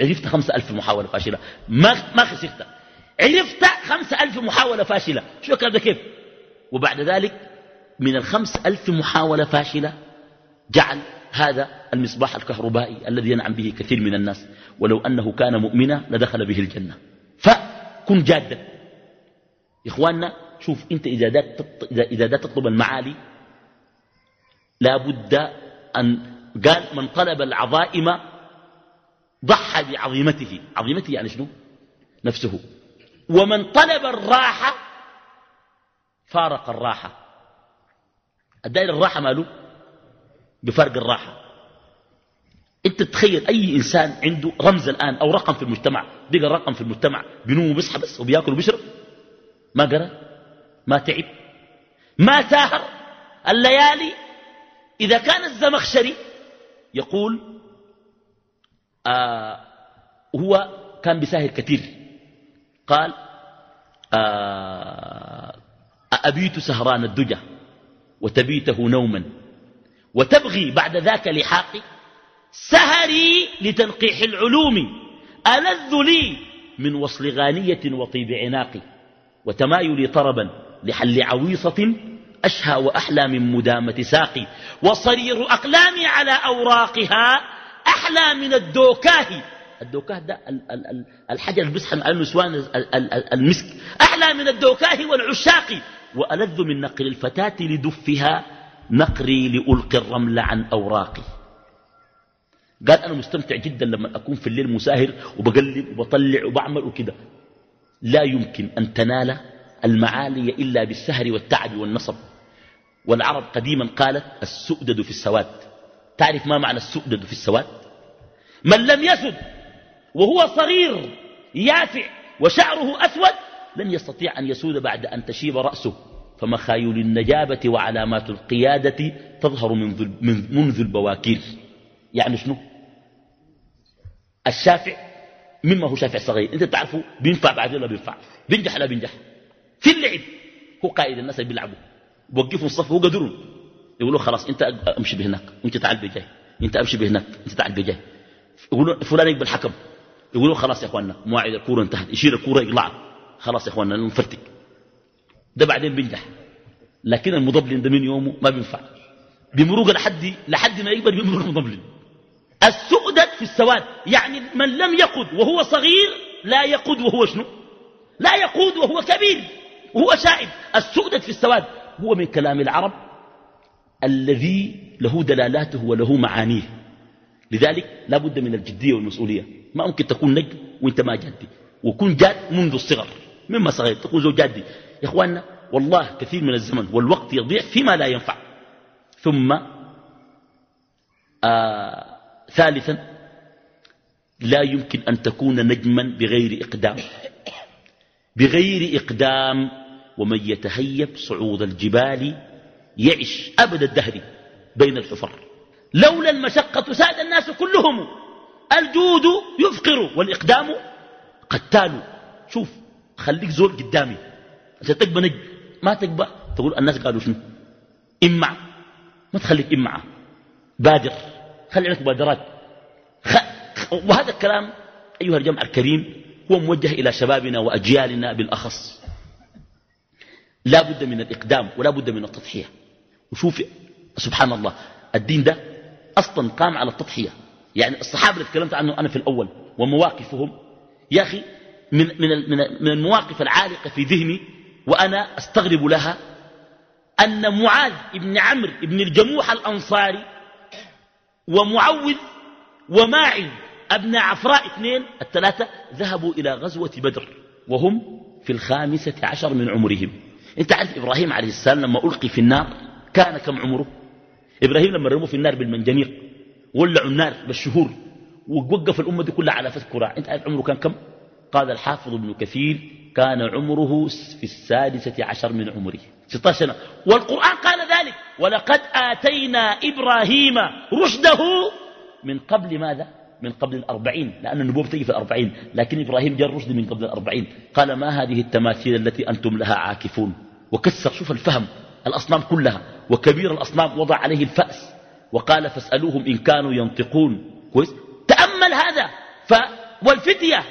عرفت خمسة ألف محاولة فاشلة؟ ما, ما خسرت. عرفت خمسة ألف محاولة فاشلة. شو الكلام ده كيف؟ وبعد ذلك من الخمس ألف محاولة فاشلة جعل هذا المصباح الكهربائي الذي ينعم به كثير من الناس. ولو أنه كان مؤمنا لدخل به الجنة. فكن جادا. إخواننا شوف أنت إذا إذا دات تطلب المعالي لا بد أن قال من طلب العظائم ضحى بعظيمته. عظيمته يعني شنو؟ نفسه. ومن طلب الراحة فارق الراحة. الدائرة الراحة ماله؟ بفرق الراحة. انت تتخيل أي إنسان عنده رمز الآن أو رقم في المجتمع بقى رقم في المجتمع بنوم وبيصحى بس وبياكل وبيشرب ما قرأ ما تعب ما ساهر. الليالي إذا كان الزمخشري يقول آه هو كان بيساهر كثير. قال آه أبيت سهران الدجى وتبيته نوما وتبغي بعد ذاك لحاقي سهري لتنقيح العلوم ألذ لي من وصل غانية وطيب عناقي وتمايلي طربا لحل عويصة أشهى وأحلى من مدامة ساقي وصرير أقلامي على أوراقها أحلى من الدوكاه الدوكاه ده الحجر اللي بيسحن النسوان المسك. أحلى من الدوكاه والعشاق وألذ من نقل الفتاة لدفها نقري لألقي الرمل عن أوراقي. قال أنا مستمتع جدا لما أكون في الليل مساهر وبقلب وبطلع وبعمل وكده. لا يمكن أن تنال المعالي إلا بالسهر والتعب والنصب. والعرب قديما قالت السؤدد في السواد. تعرف ما معنى السؤدد في السواد؟ من لم يسد وهو صغير يافع وشعره أسود لن يستطيع أن يسود بعد أن تشيب رأسه فمخايل النجابة وعلامات القيادة تظهر من منذ البواكير. يعني شنو؟ الشافع مما هو شافع صغير؟ أنت تعرفه بينفع بعد ولا بينفع؟ بينجح لا بينجح. في اللعب. هو قائد الناس اللي بيلعبوا. بوقفوا الصف هو قدرون يقولوا خلاص أنت أمشي بهناك وأنت تعال بجاي. أنت أمشي بهناك انت تعال بجاي. يقولوا فلان يقبل حكم. يقولوا خلاص يا إخواننا مواعيد الكورة انتهت. يشيل الكورة يقلعها خلاص يا إخواننا نفرتك. ده بعدين بينجح لكن المضبلن ده من يومه ما بينفع. بمروق لحد لحد ما يكبر بيمرق المضبلن. السؤدد في السواد. يعني من لم يقود وهو صغير لا يقود وهو شنو؟ لا يقود وهو كبير وهو شائب السؤدد في السواد. هو من كلام العرب الذي له دلالاته وله معانيه. لذلك لا بد من الجدية والمسؤولية. ما ممكن تكون نجم وانت ما جدي وكن جاد منذ الصغر. مما صغير. تكون زوج جادي يا إخواننا والله كثير من الزمن والوقت يضيع فيما لا ينفع. ثم آه ثالثا لا يمكن أن تكون نجما بغير إقدام. بغير إقدام ومن يتهيب صعود الجبال يعش أبد الدهر بين الحفر. لولا المشقة ساد الناس كلهم الجود يفقر والإقدام قتال. شوف خليك زول قدامي. عشان تقبى نجم. ما تقبى تقول الناس قالوا شنو؟ إمع ما تخليك إمعة بادر. خلي عندك مبادرات. خ... وهذا الكلام أيها الجمع الكريم هو موجه إلى شبابنا وأجيالنا بالأخص. لا بد من الإقدام ولا بد من التضحية. وشوف سبحان الله الدين ده أصلا قام على التضحية. يعني الصحابة اللي تكلمت عنه أنا في الأول ومواقفهم. يا أخي من, من, من المواقف العالقة في ذهني وأنا أستغرب لها أن معاذ بن عمرو بن الجموح الأنصاري ومعوذ وماعز أبن عفراء اثنين الثلاثة ذهبوا إلى غزوة بدر وهم في الخامسة عشر من عمرهم. أنت عارف إبراهيم عليه السلام لما ألقي في النار كان كم عمره؟ إبراهيم لما رموا في النار بالمنجنيق ولعوا النار بالشهور ووقف الأمة دي كلها على كراع أنت عارف عمره كان كم؟ قال الحافظ ابن كثير كان عمره في السادسة عشر من عمره 16 سنة. والقرآن قال ذلك ولقد آتينا إبراهيم رشده من قبل ماذا؟ من قبل الأربعين لأن النبوة تجي في الأربعين لكن إبراهيم جاء الرشد من قبل الأربعين. قال ما هذه التماثيل التي أنتم لها عاكفون؟ وكسر شوف الفهم الأصنام كلها وكبير الأصنام وضع عليه الفأس. وقال فاسألوهم إن كانوا ينطقون. كويس. تأمل هذا. ف والفتية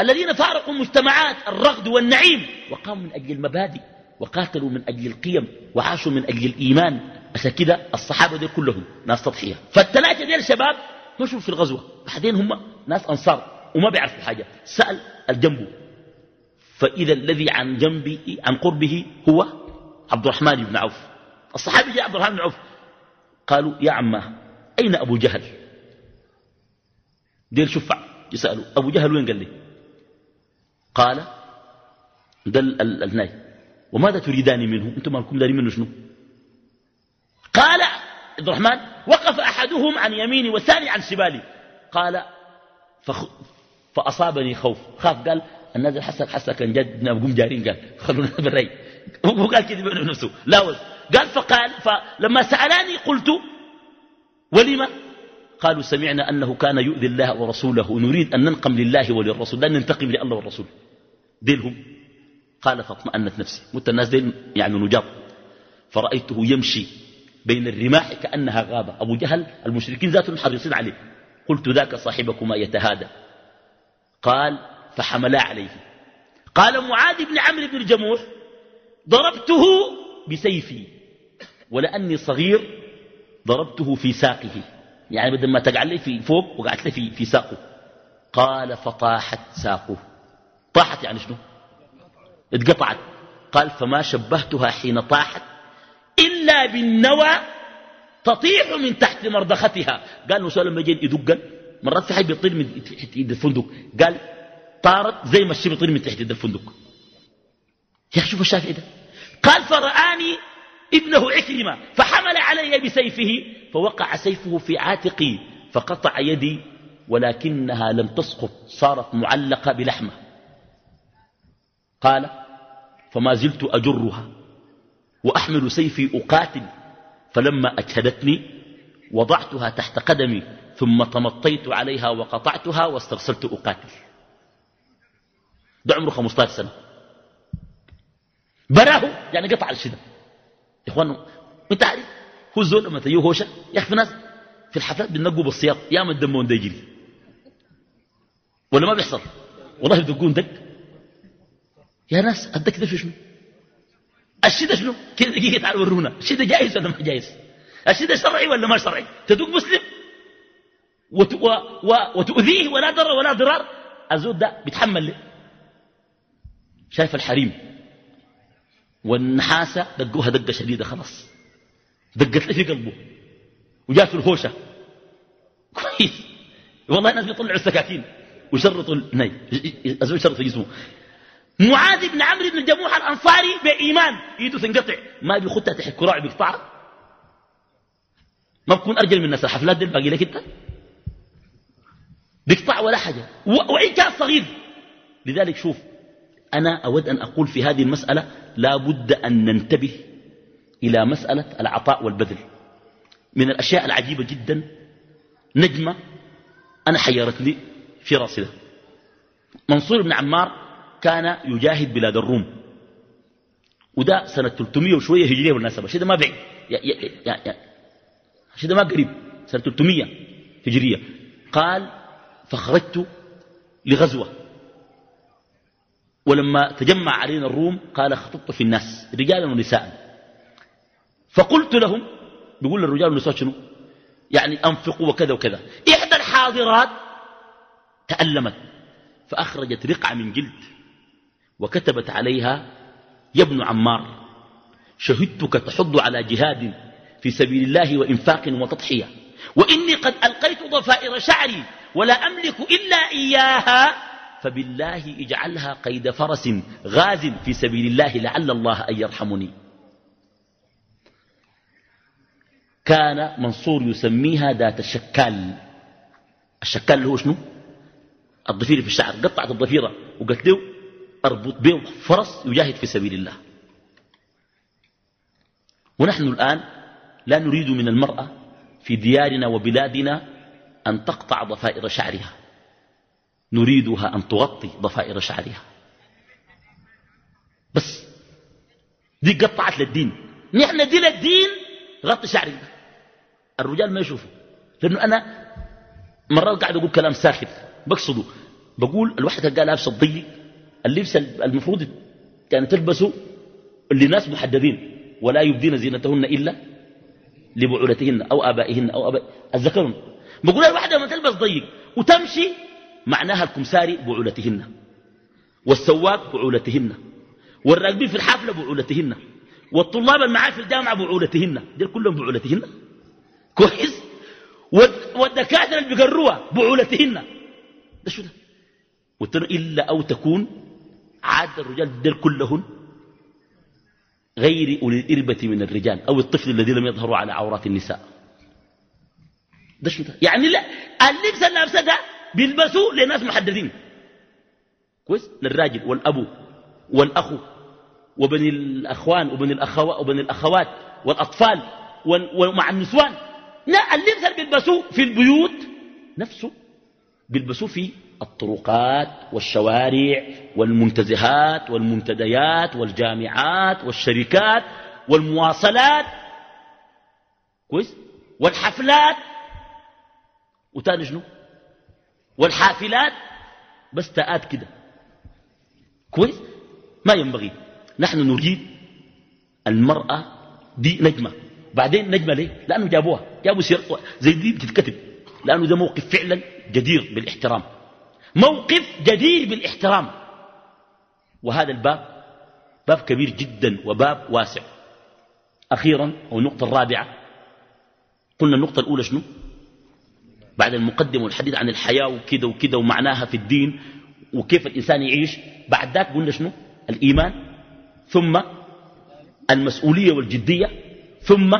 الذين فارقوا المجتمعات الرغد والنعيم وقاموا من أجل المبادئ وقاتلوا من أجل القيم وعاشوا من أجل الإيمان. عشان كده الصحابة دي كلهم ناس تضحية. فالثلاثة دي الشباب مشوا في الغزوة. بعدين هم ناس أنصار وما بيعرفوا حاجة. سأل الجنب. فإذا الذي عن جنبه عن قربه هو عبد الرحمن بن عوف. الصحابي جاء عبد الرحمن بن عوف. قالوا يا عماه أين أبو جهل؟ دير شفع يسألوا أبو جهل وين قال لي؟ قال دل الناي. وماذا تريدان منه؟ أنتم مالكم دارين منه شنو؟ قال عبد الرحمن وقف أحدهم عن يميني والثاني عن شمالي. قال فخ... فأصابني خوف. خاف قال الناس حسك حسك كان جد نقوم جارين قال خلونا بالري هو قال بينه نفسه. لا قال فقال فلما سألاني قلت ولما؟ قالوا سمعنا أنه كان يؤذي الله ورسوله نريد أن ننقم لله وللرسول لا ننتقم لله والرسول. ديلهم. قال فاطمأنت نفسي. مت الناس ديل يعني نجاب فرأيته يمشي بين الرماح كأنها غابة. أبو جهل المشركين ذاتهم حريصين عليه. قلت ذاك صاحبكما يتهادى. قال فحملا عليه. قال معاذ بن عمرو بن الجموح ضربته بسيفي. ولأني صغير ضربته في ساقه. يعني بدل ما تقع لي في فوق وقعت لي في, في ساقه. قال فطاحت ساقه. طاحت يعني شنو؟ اتقطعت. قال فما شبهتها حين طاحت إلا بالنوى تطيح من تحت مرضختها. قال موسى لما جاء يدق مرات في حي بيطير من تحت يد الفندق. قال طارت زي ما الشيء بيطير من تحت يد الفندق. يا شوف الشافعي ده. قال فرآني ابنه عكرمة فحمل علي بسيفه فوقع سيفه في عاتقي فقطع يدي ولكنها لم تسقط صارت معلقة بلحمة. قال فما زلت أجرها وأحمل سيفي أقاتل. فلما أجهدتني وضعتها تحت قدمي ثم تمطيت عليها وقطعتها واسترسلت أقاتل. ده عمره 15 سنة. براه يعني قطع الشدة. يا اخوان انت عارف هو الزول لما تجيه هوشة يا أخي في ناس في الحفلات بينقوا بالسياط يا ما الدمون ده يجري. ولا ما بيحصل؟ والله بدقون دق. يا ناس الدك ده شنو؟ الشدة شنو؟ كده دقيقة تعالوا ورونا. الشدة جائز ولا ما جائز الشدة شرعي ولا ما شرعي؟ تدق مسلم؟ وت... و... و... وتؤذيه ولا ضرر ولا ضرار؟ الزود ده بيتحمل شايف الحريم. والنحاسة دقوها دقة شديدة خلاص. دقت لي في قلبه. وجاء في الهوشة كويس. والله الناس بيطلعوا السكاكين. وشرطوا الزوج شرطوا جسمه. معاذ بن عمرو بن الجموح الأنصاري بإيمان. يده تنقطع. ما بيخدها تحت كراع بيقطعها ما بكون أرجل من الناس. الحفلات دي باقي لك أنت. بيقطع ولا حاجة. وإن كان صغير. لذلك شوف أنا أود أن أقول في هذه المسألة لا بد أن ننتبه إلى مسألة العطاء والبذل. من الأشياء العجيبة جدا نجمة أنا حيرت لي في رأسي ده. منصور بن عمار كان يجاهد بلاد الروم. وده سنة 300 وشوية هجرية بالمناسبة. شيء ما بعيد. شيء ما قريب. سنة 300 هجرية. قال فخرجت لغزوة. ولما تجمع علينا الروم قال خطبت في الناس رجالا ونساء. فقلت لهم بيقول للرجال والنساء شنو؟ يعني أنفقوا وكذا وكذا. إحدى الحاضرات تألمت فأخرجت رقعة من جلد وكتبت عليها يا ابن عمار شهدتك تحض على جهاد في سبيل الله وإنفاق وتضحية وإني قد ألقيت ضفائر شعري ولا أملك إلا إياها فبالله اجعلها قيد فرس غاز في سبيل الله لعل الله أن يرحمني. كان منصور يسميها ذات الشكال. الشكال اللي هو شنو؟ الضفير في الشعر. قطعت الضفيرة وقلت له أربط به فرس يجاهد في سبيل الله. ونحن الآن لا نريد من المرأة في ديارنا وبلادنا أن تقطع ضفائر شعرها. نريدها أن تغطي ضفائر شعرها. بس دي قطعت للدين. نحن دي للدين غطي شعرك الرجال ما يشوفوا لأنه أنا مرات قاعد أقول كلام ساخر. بقصده. بقول الواحد قال لابس الضيق اللبس المفروض كان تلبسه لناس محددين. ولا يبدين زينتهن إلا لبعولتهن أو آبائهن أو أباء الذكرون بقول الواحدة لما تلبس ضيق وتمشي معناها الكمساري بعولتهن. والسواق بعولتهن. والراكبين في الحافلة بعولتهن. والطلاب المعاه في الجامعة بعولتهن. دول كلهم بعولتهن. كويس؟ والدكاترة اللي بيقروها بعولتهن. ده شو ده؟ قلت إلا أو تكون عاد الرجال دول كلهن غير أولي الإربة من الرجال أو الطفل الذي لم يظهروا على عورات النساء. ده شو ده؟ يعني لا اللبس اللابسه ده بيلبسوا لناس محددين كويس؟ للراجل والأبو والأخو وبني الأخوان وبني الأخوات وبني الأخوات والأطفال ومع النسوان. لا اللبس اللي بيلبسوه في البيوت نفسه. بيلبسوه في الطرقات والشوارع والمنتزهات والمنتديات والجامعات والشركات والمواصلات. كويس؟ والحفلات. وتاني شنو؟ والحافلات بس تآت كده. كويس؟ ما ينبغي. نحن نريد المرأة دي نجمة. بعدين نجمة ليه؟ لأنه جابوها. جابوا سير زي دي بتتكتب. لأنه ده موقف فعلا جدير بالإحترام. موقف جدير بالإحترام. وهذا الباب باب كبير جدا وباب واسع. أخيرا والنقطة الرابعة. قلنا النقطة الأولى شنو؟ بعد المقدمة والحديث عن الحياة وكذا وكذا ومعناها في الدين وكيف الإنسان يعيش بعد ذاك قلنا شنو؟ الإيمان ثم المسؤولية والجدية ثم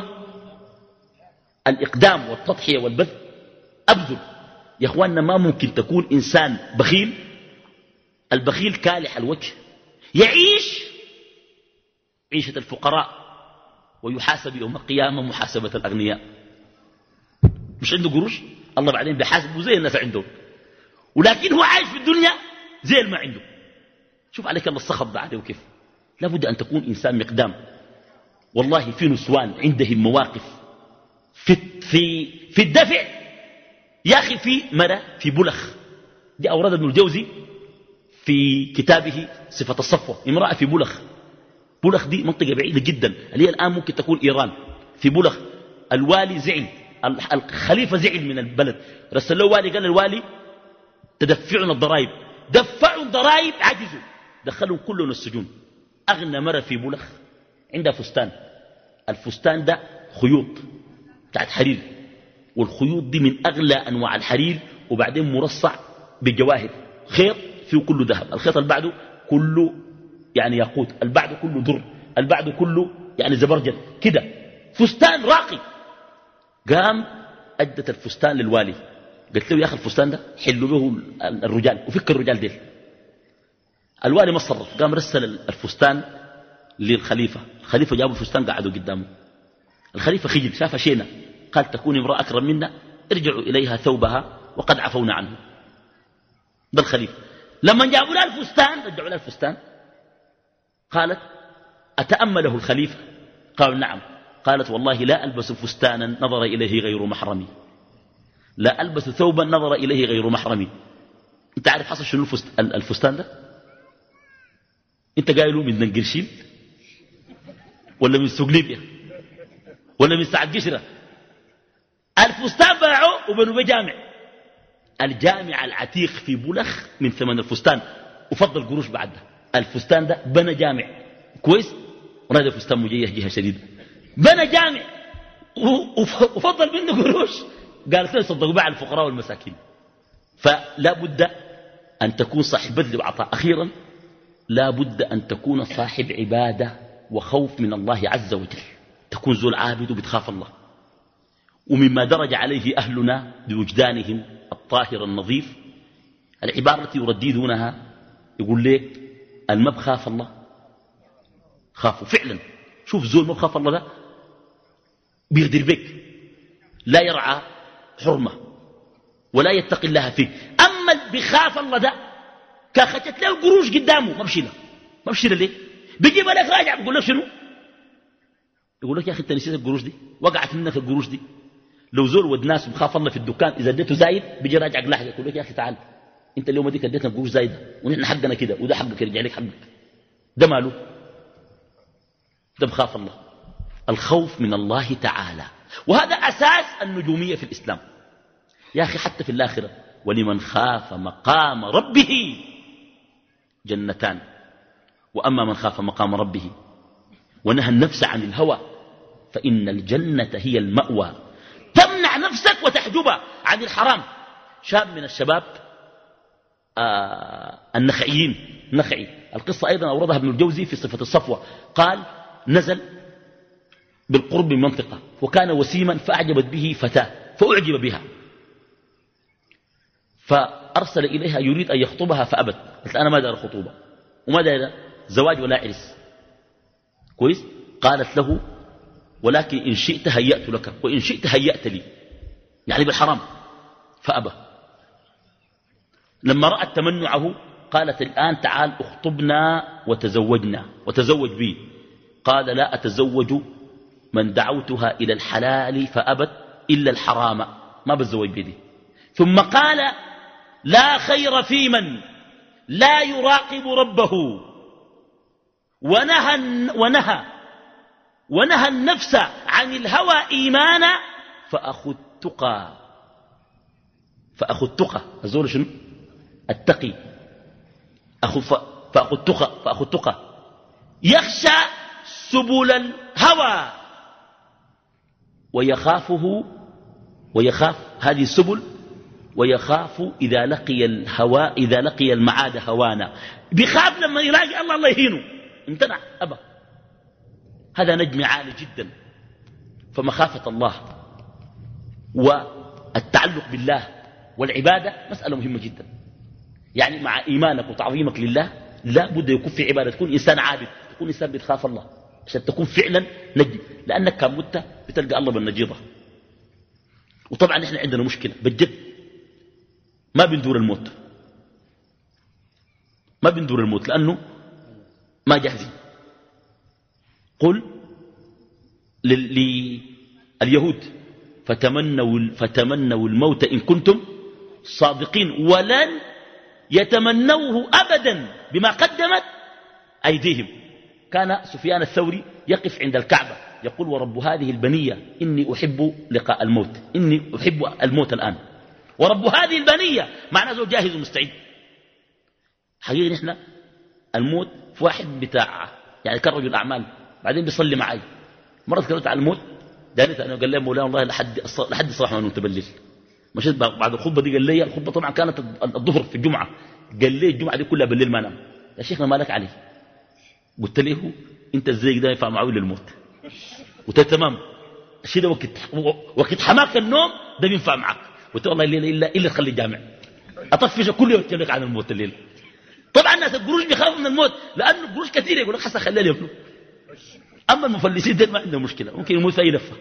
الإقدام والتضحية والبذل. أبذل. يا أخواننا ما ممكن تكون إنسان بخيل البخيل كالح الوجه يعيش عيشة الفقراء ويحاسب يوم القيامة محاسبة الأغنياء. مش عنده قروش؟ الله بعدين بيحاسبه زي الناس عندهم. ولكن هو عايش في الدنيا زي ما عنده. شوف عليك الله الصخب ده عليه وكيف. لابد أن تكون إنسان مقدام. والله في نسوان عندهم مواقف في, في, في الدفع. يا أخي في مرة في بلخ. دي أورد ابن الجوزي في كتابه صفة الصفوة. امرأة في بلخ. بلخ دي منطقة بعيدة جدا. اللي هي الآن ممكن تكون إيران. في بلخ الوالي زعل الخليفة زعل من البلد. رسل له والي قال الوالي تدفعنا الضرائب. دفعوا الضرائب عجزوا. دخلوا كلهم السجون. أغنى مرة في بلخ عندها فستان. الفستان ده خيوط بتاعت حرير. والخيوط دي من أغلى أنواع الحرير وبعدين مرصع بجواهر. خيط فيه كله ذهب. الخيط اللي بعده كله يعني ياقوت. اللي بعده كله در. اللي بعده كله يعني زبرجد. كده. فستان راقي. قام أدت الفستان للوالي. قلت له يا أخي الفستان ده حلوا به الرجال وفك الرجال ديل. الوالي ما صرف قام رسل الفستان للخليفة. الخليفة جابوا الفستان قعدوا قدامه. الخليفة خجل شاف شينا قال تكون امرأة أكرم منا ارجعوا إليها ثوبها وقد عفونا عنه. ده الخليفة. لما جابوا لها الفستان رجعوا لها الفستان قالت أتأمله الخليفة؟ قال نعم. قالت والله لا ألبس فستانا نظر إليه غير محرمي. لا ألبس ثوبا نظر إليه غير محرمي. أنت عارف حصل شنو الفستان ده؟ أنت قايله من ننقرشيل ولا من سوق ليبيا؟ ولا من سعد قشرة؟ الفستان باعه وبنوا بجامع الجامع العتيق في بلخ من ثمن الفستان. وفضل قروش بعد الفستان ده بنى جامع. كويس؟ ونادى فستان مجيح جهة شديدة. بنى جامع. وفضل منه قروش. قال صدقوا بقى على الفقراء والمساكين. فلا بد أن تكون صاحب بذل وعطاء. أخيرا لا بد أن تكون صاحب عبادة وخوف من الله عز وجل. تكون زول عابد وبتخاف الله. ومما درج عليه أهلنا بوجدانهم الطاهر النظيف العبارة التي يرددونها يقول لك المب خاف الله. خافوا فعلا. شوف زول ما بخاف الله ده بيغدر بك. لا يرعى حرمة ولا يتقي الله فيك أما بيخاف الله ده كاختت له قروش قدامه ما بشيله ما بشيله ليه؟ بيجيب لك راجع بيقول لك شنو؟ يقول لك يا أخي أنت نسيت القروش دي؟ وقعت منك القروش دي. لو زول ناس بخاف الله في الدكان إذا اديته زايد بيجي راجع لاحق يقول لك يا أخي تعال أنت اليوم ديك اديتنا قروش زايدة ونحن حقنا كده وده حقك يرجع لك حقك. ده ماله؟ ده بخاف الله. الخوف من الله تعالى. وهذا أساس النجومية في الإسلام. يا أخي حتى في الآخرة ولمن خاف مقام ربه جنتان. وأما من خاف مقام ربه ونهى النفس عن الهوى فإن الجنة هي المأوى. تمنع نفسك وتحجبها عن الحرام. شاب من الشباب آه النخعيين نخعي القصة أيضا أوردها ابن الجوزي في صفة الصفوة. قال نزل بالقرب من منطقة وكان وسيما فأعجبت به فتاة فأعجب بها. فأرسل إليها يريد أن يخطبها فأبت قالت أنا ما دار خطوبة؟ وما دار زواج ولا عرس. كويس؟ قالت له ولكن إن شئت هيأت لك وإن شئت هيأت لي. يعني بالحرام. فأبى. لما رأت تمنعه قالت الآن تعال اخطبنا وتزوجنا وتزوج بي. قال لا أتزوج من دعوتها إلى الحلال فأبت إلا الحرام. ما بتزوج بيدي. ثم قال لا خير في من لا يراقب ربه. ونهى, ونهى, ونهى النفس عن الهوى إيمانا فأخو التقى فأخو التقى الزول شنو؟ التقي. أخو فأخو التقى فأخو التقى يخشى سبل الهوى. ويخافه ويخاف هذه السبل ويخاف إذا لقي الهواء إذا لقي المعاد هوانا. بيخاف لما يلاقي الله الله يهينه. امتنع أبا. هذا نجم عالي جدا. فمخافة الله والتعلق بالله والعبادة مسألة مهمة جدا. يعني مع إيمانك وتعظيمك لله لا بد يكون في عبادة. تكون إنسان عابد تكون إنسان بتخاف الله. عشان تكون فعلا نجم. لأنك كان مت بتلقى الله بالنجيضة. وطبعا إحنا عندنا مشكلة بجد ما بندور الموت. ما بندور الموت لأنه ما جاهزين. قل لليهود فتمنوا, فتمنوا الموت إن كنتم صادقين ولن يتمنوه أبدا بما قدمت أيديهم. كان سفيان الثوري يقف عند الكعبة يقول ورب هذه البنية إني أحب لقاء الموت إني أحب الموت الآن. ورب هذه البنية معناه زوج جاهز ومستعد. حقيقة نحن الموت في واحد بتاع يعني كان رجل أعمال بعدين بيصلي معي مرة تكلمت على الموت دانيت أنا قال لي مولانا والله لحد لحد ما نمت بالليل مشيت بعد الخطبة دي قال لي الخطبة طبعا كانت الظهر في الجمعة. قال لي الجمعة دي كلها بالليل ما نام. يا شيخنا ما لك عليه قلت له أنت إزاي ده ينفع معه للموت؟ قلت تمام. الشيء ده وقت وقت حماك النوم ده بينفع معك قلت والله الليلة الا إلا تخلي الجامع. أطفش كل يوم لك عن الموت الليل طبعا الناس القروش بيخافوا من الموت لأنه القروش كثيرة يقول لك حسن خليه ياكلوا أما المفلسين دول ما عندهم مشكلة ممكن يموت في أي لفة.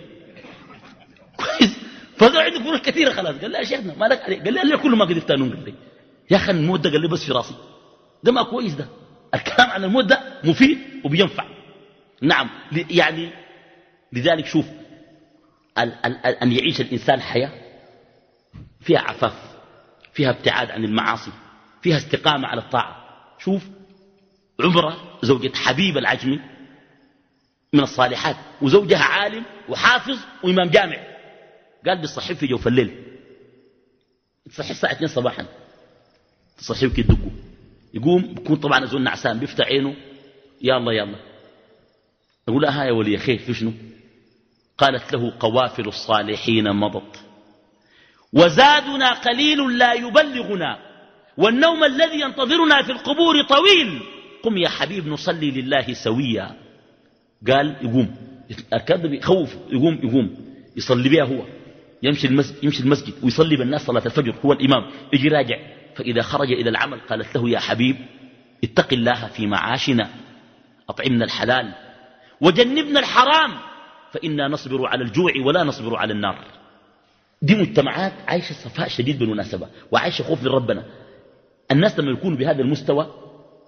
كويس. فقال عنده قروش كثيرة خلاص. قال لا يا شيخنا ما لك عليه قال لي كله ما قدرت انوم قال لي يا أخي الموت ده قال لي بس في راسي. ده ما كويس ده. الكلام عن الموت ده مفيد وبينفع. نعم يعني لذلك شوف أن يعيش الإنسان حياة فيها عفاف فيها ابتعاد عن المعاصي فيها استقامة على الطاعة. شوف عمرة زوجة حبيب العجمي من الصالحات وزوجها عالم وحافظ وإمام جامع. قال بيصحي في جوف الليل تصحي الساعة 2 صباحا تصحي وكيدقوا يقوم بكون طبعا زول نعسان بيفتح عينه يا الله يقول لها يا ولي خير في شنو؟ قالت له قوافل الصالحين مضت. وزادنا قليل لا يبلغنا والنوم الذي ينتظرنا في القبور طويل. قم يا حبيب نصلي لله سويا. قال يقوم. الكذب يخوف يقوم يقوم. يصلي بها هو. يمشي المسجد, يمشي المسجد ويصلي بالناس صلاة الفجر هو الإمام. يجي راجع. فإذا خرج إلى العمل قالت له يا حبيب اتق الله في معاشنا أطعمنا الحلال وجنبنا الحرام فإنا نصبر على الجوع ولا نصبر على النار. دي مجتمعات عايشة صفاء شديد بالمناسبة وعايشة خوف من ربنا. الناس لما يكونوا بهذا المستوى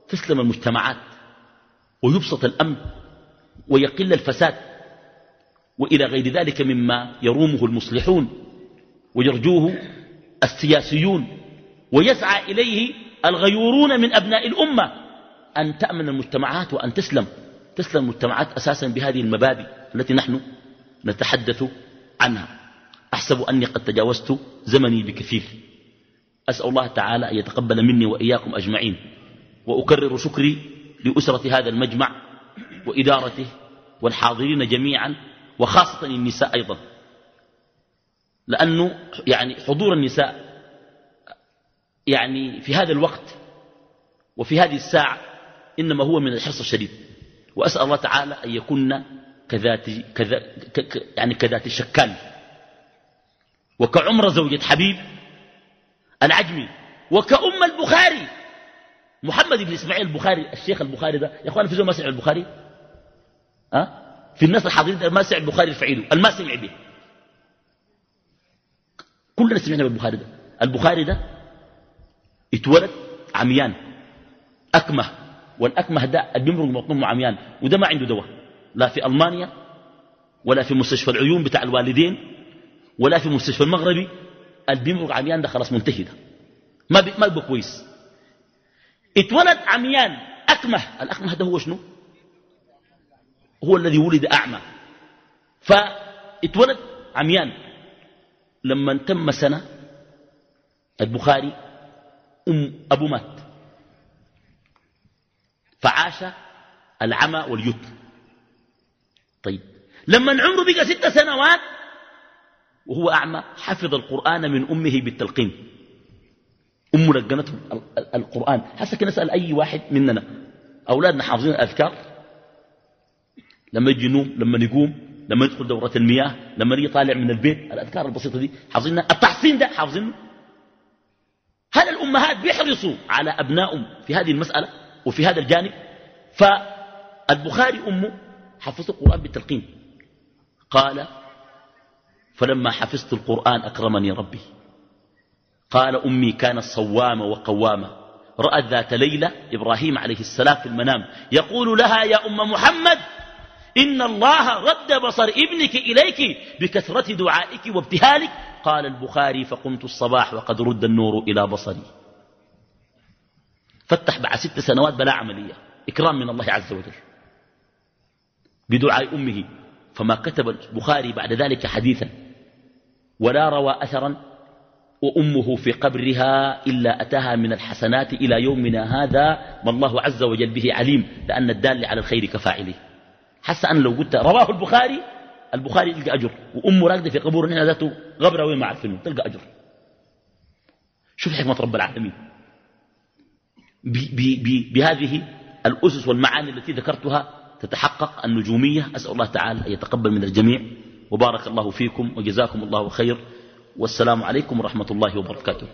تسلم المجتمعات ويبسط الأمن ويقل الفساد وإلى غير ذلك مما يرومه المصلحون ويرجوه السياسيون. ويسعى إليه الغيورون من أبناء الأمة. أن تأمن المجتمعات وأن تسلم تسلم المجتمعات أساسا بهذه المبادئ التي نحن نتحدث عنها. أحسب أني قد تجاوزت زمني بكثير. أسأل الله تعالى أن يتقبل مني وإياكم أجمعين. وأكرر شكري لأسرة هذا المجمع وإدارته والحاضرين جميعا وخاصة النساء أيضا. لأنه يعني حضور النساء يعني في هذا الوقت وفي هذه الساعة إنما هو من الحرص الشديد. وأسأل الله تعالى أن يكون كذات, كذا يعني كذات الشكال وكعمر زوجة حبيب العجمي وكأم البخاري. محمد بن إسماعيل البخاري الشيخ البخاري ده. يا أخوان في زول ما سمع البخاري؟ أه؟ في الناس الحاضرين ما سمع البخاري الفعيل الما سمع به. كلنا سمعنا بالبخاري ده. البخاري ده اتولد عميان. أكمه والأكمه ده بيمرق مطنوم عميان وده ما عنده دواء. لا في ألمانيا ولا في مستشفى العيون بتاع الوالدين ولا في مستشفى المغربي. البيمرق عميان ده خلاص منتهي ده. ما بي ما يبقى كويس. اتولد عميان أكمه. الأكمه ده هو شنو؟ هو الذي ولد أعمى. فاتولد عميان. لما تم سنة البخاري أم أبو مات فعاش العمى واليتم. طيب لما عمره بقى ست سنوات وهو أعمى حفظ القرآن من أمه بالتلقين. أمه لقنته القرآن. هسه كنسأل نسأل أي واحد مننا؟ أولادنا حافظين الأذكار؟ لما يجي ينوم لما يقوم لما يدخل دورة المياه لما يجي طالع من البيت الأذكار البسيطة دي حافظينها؟ التحصين ده حافظينه؟ هل الأمهات بيحرصوا على أبنائهم في هذه المسألة وفي هذا الجانب؟ فالبخاري أمه حفظ القرآن بالتلقين. قال فلما حفظت القرآن أكرمني ربي. قال أمي كانت صوامة وقوامة. رأت ذات ليلة إبراهيم عليه السلام في المنام يقول لها يا أم محمد إن الله رد بصر ابنك إليك بكثرة دعائك وابتهالك قال البخاري فقمت الصباح وقد رد النور إلى بصري. فتح بعد ست سنوات بلا عملية. إكرام من الله عز وجل. بدعاء أمه. فما كتب البخاري بعد ذلك حديثا. ولا روى أثرا وأمه في قبرها إلا أتاها من الحسنات إلى يومنا هذا ما الله عز وجل به عليم. لأن الدال على الخير كفاعله. حتى أنا لو قلت رواه البخاري البخاري يلقى أجر وأمه راقدة في قبور نحن ذاته غبرة وين ما عارفينه تلقى أجر. شوف حكمة رب العالمين. بهذه الأسس والمعاني التي ذكرتها تتحقق النجومية. أسأل الله تعالى أن يتقبل من الجميع. وبارك الله فيكم وجزاكم الله خير. والسلام عليكم ورحمة الله وبركاته.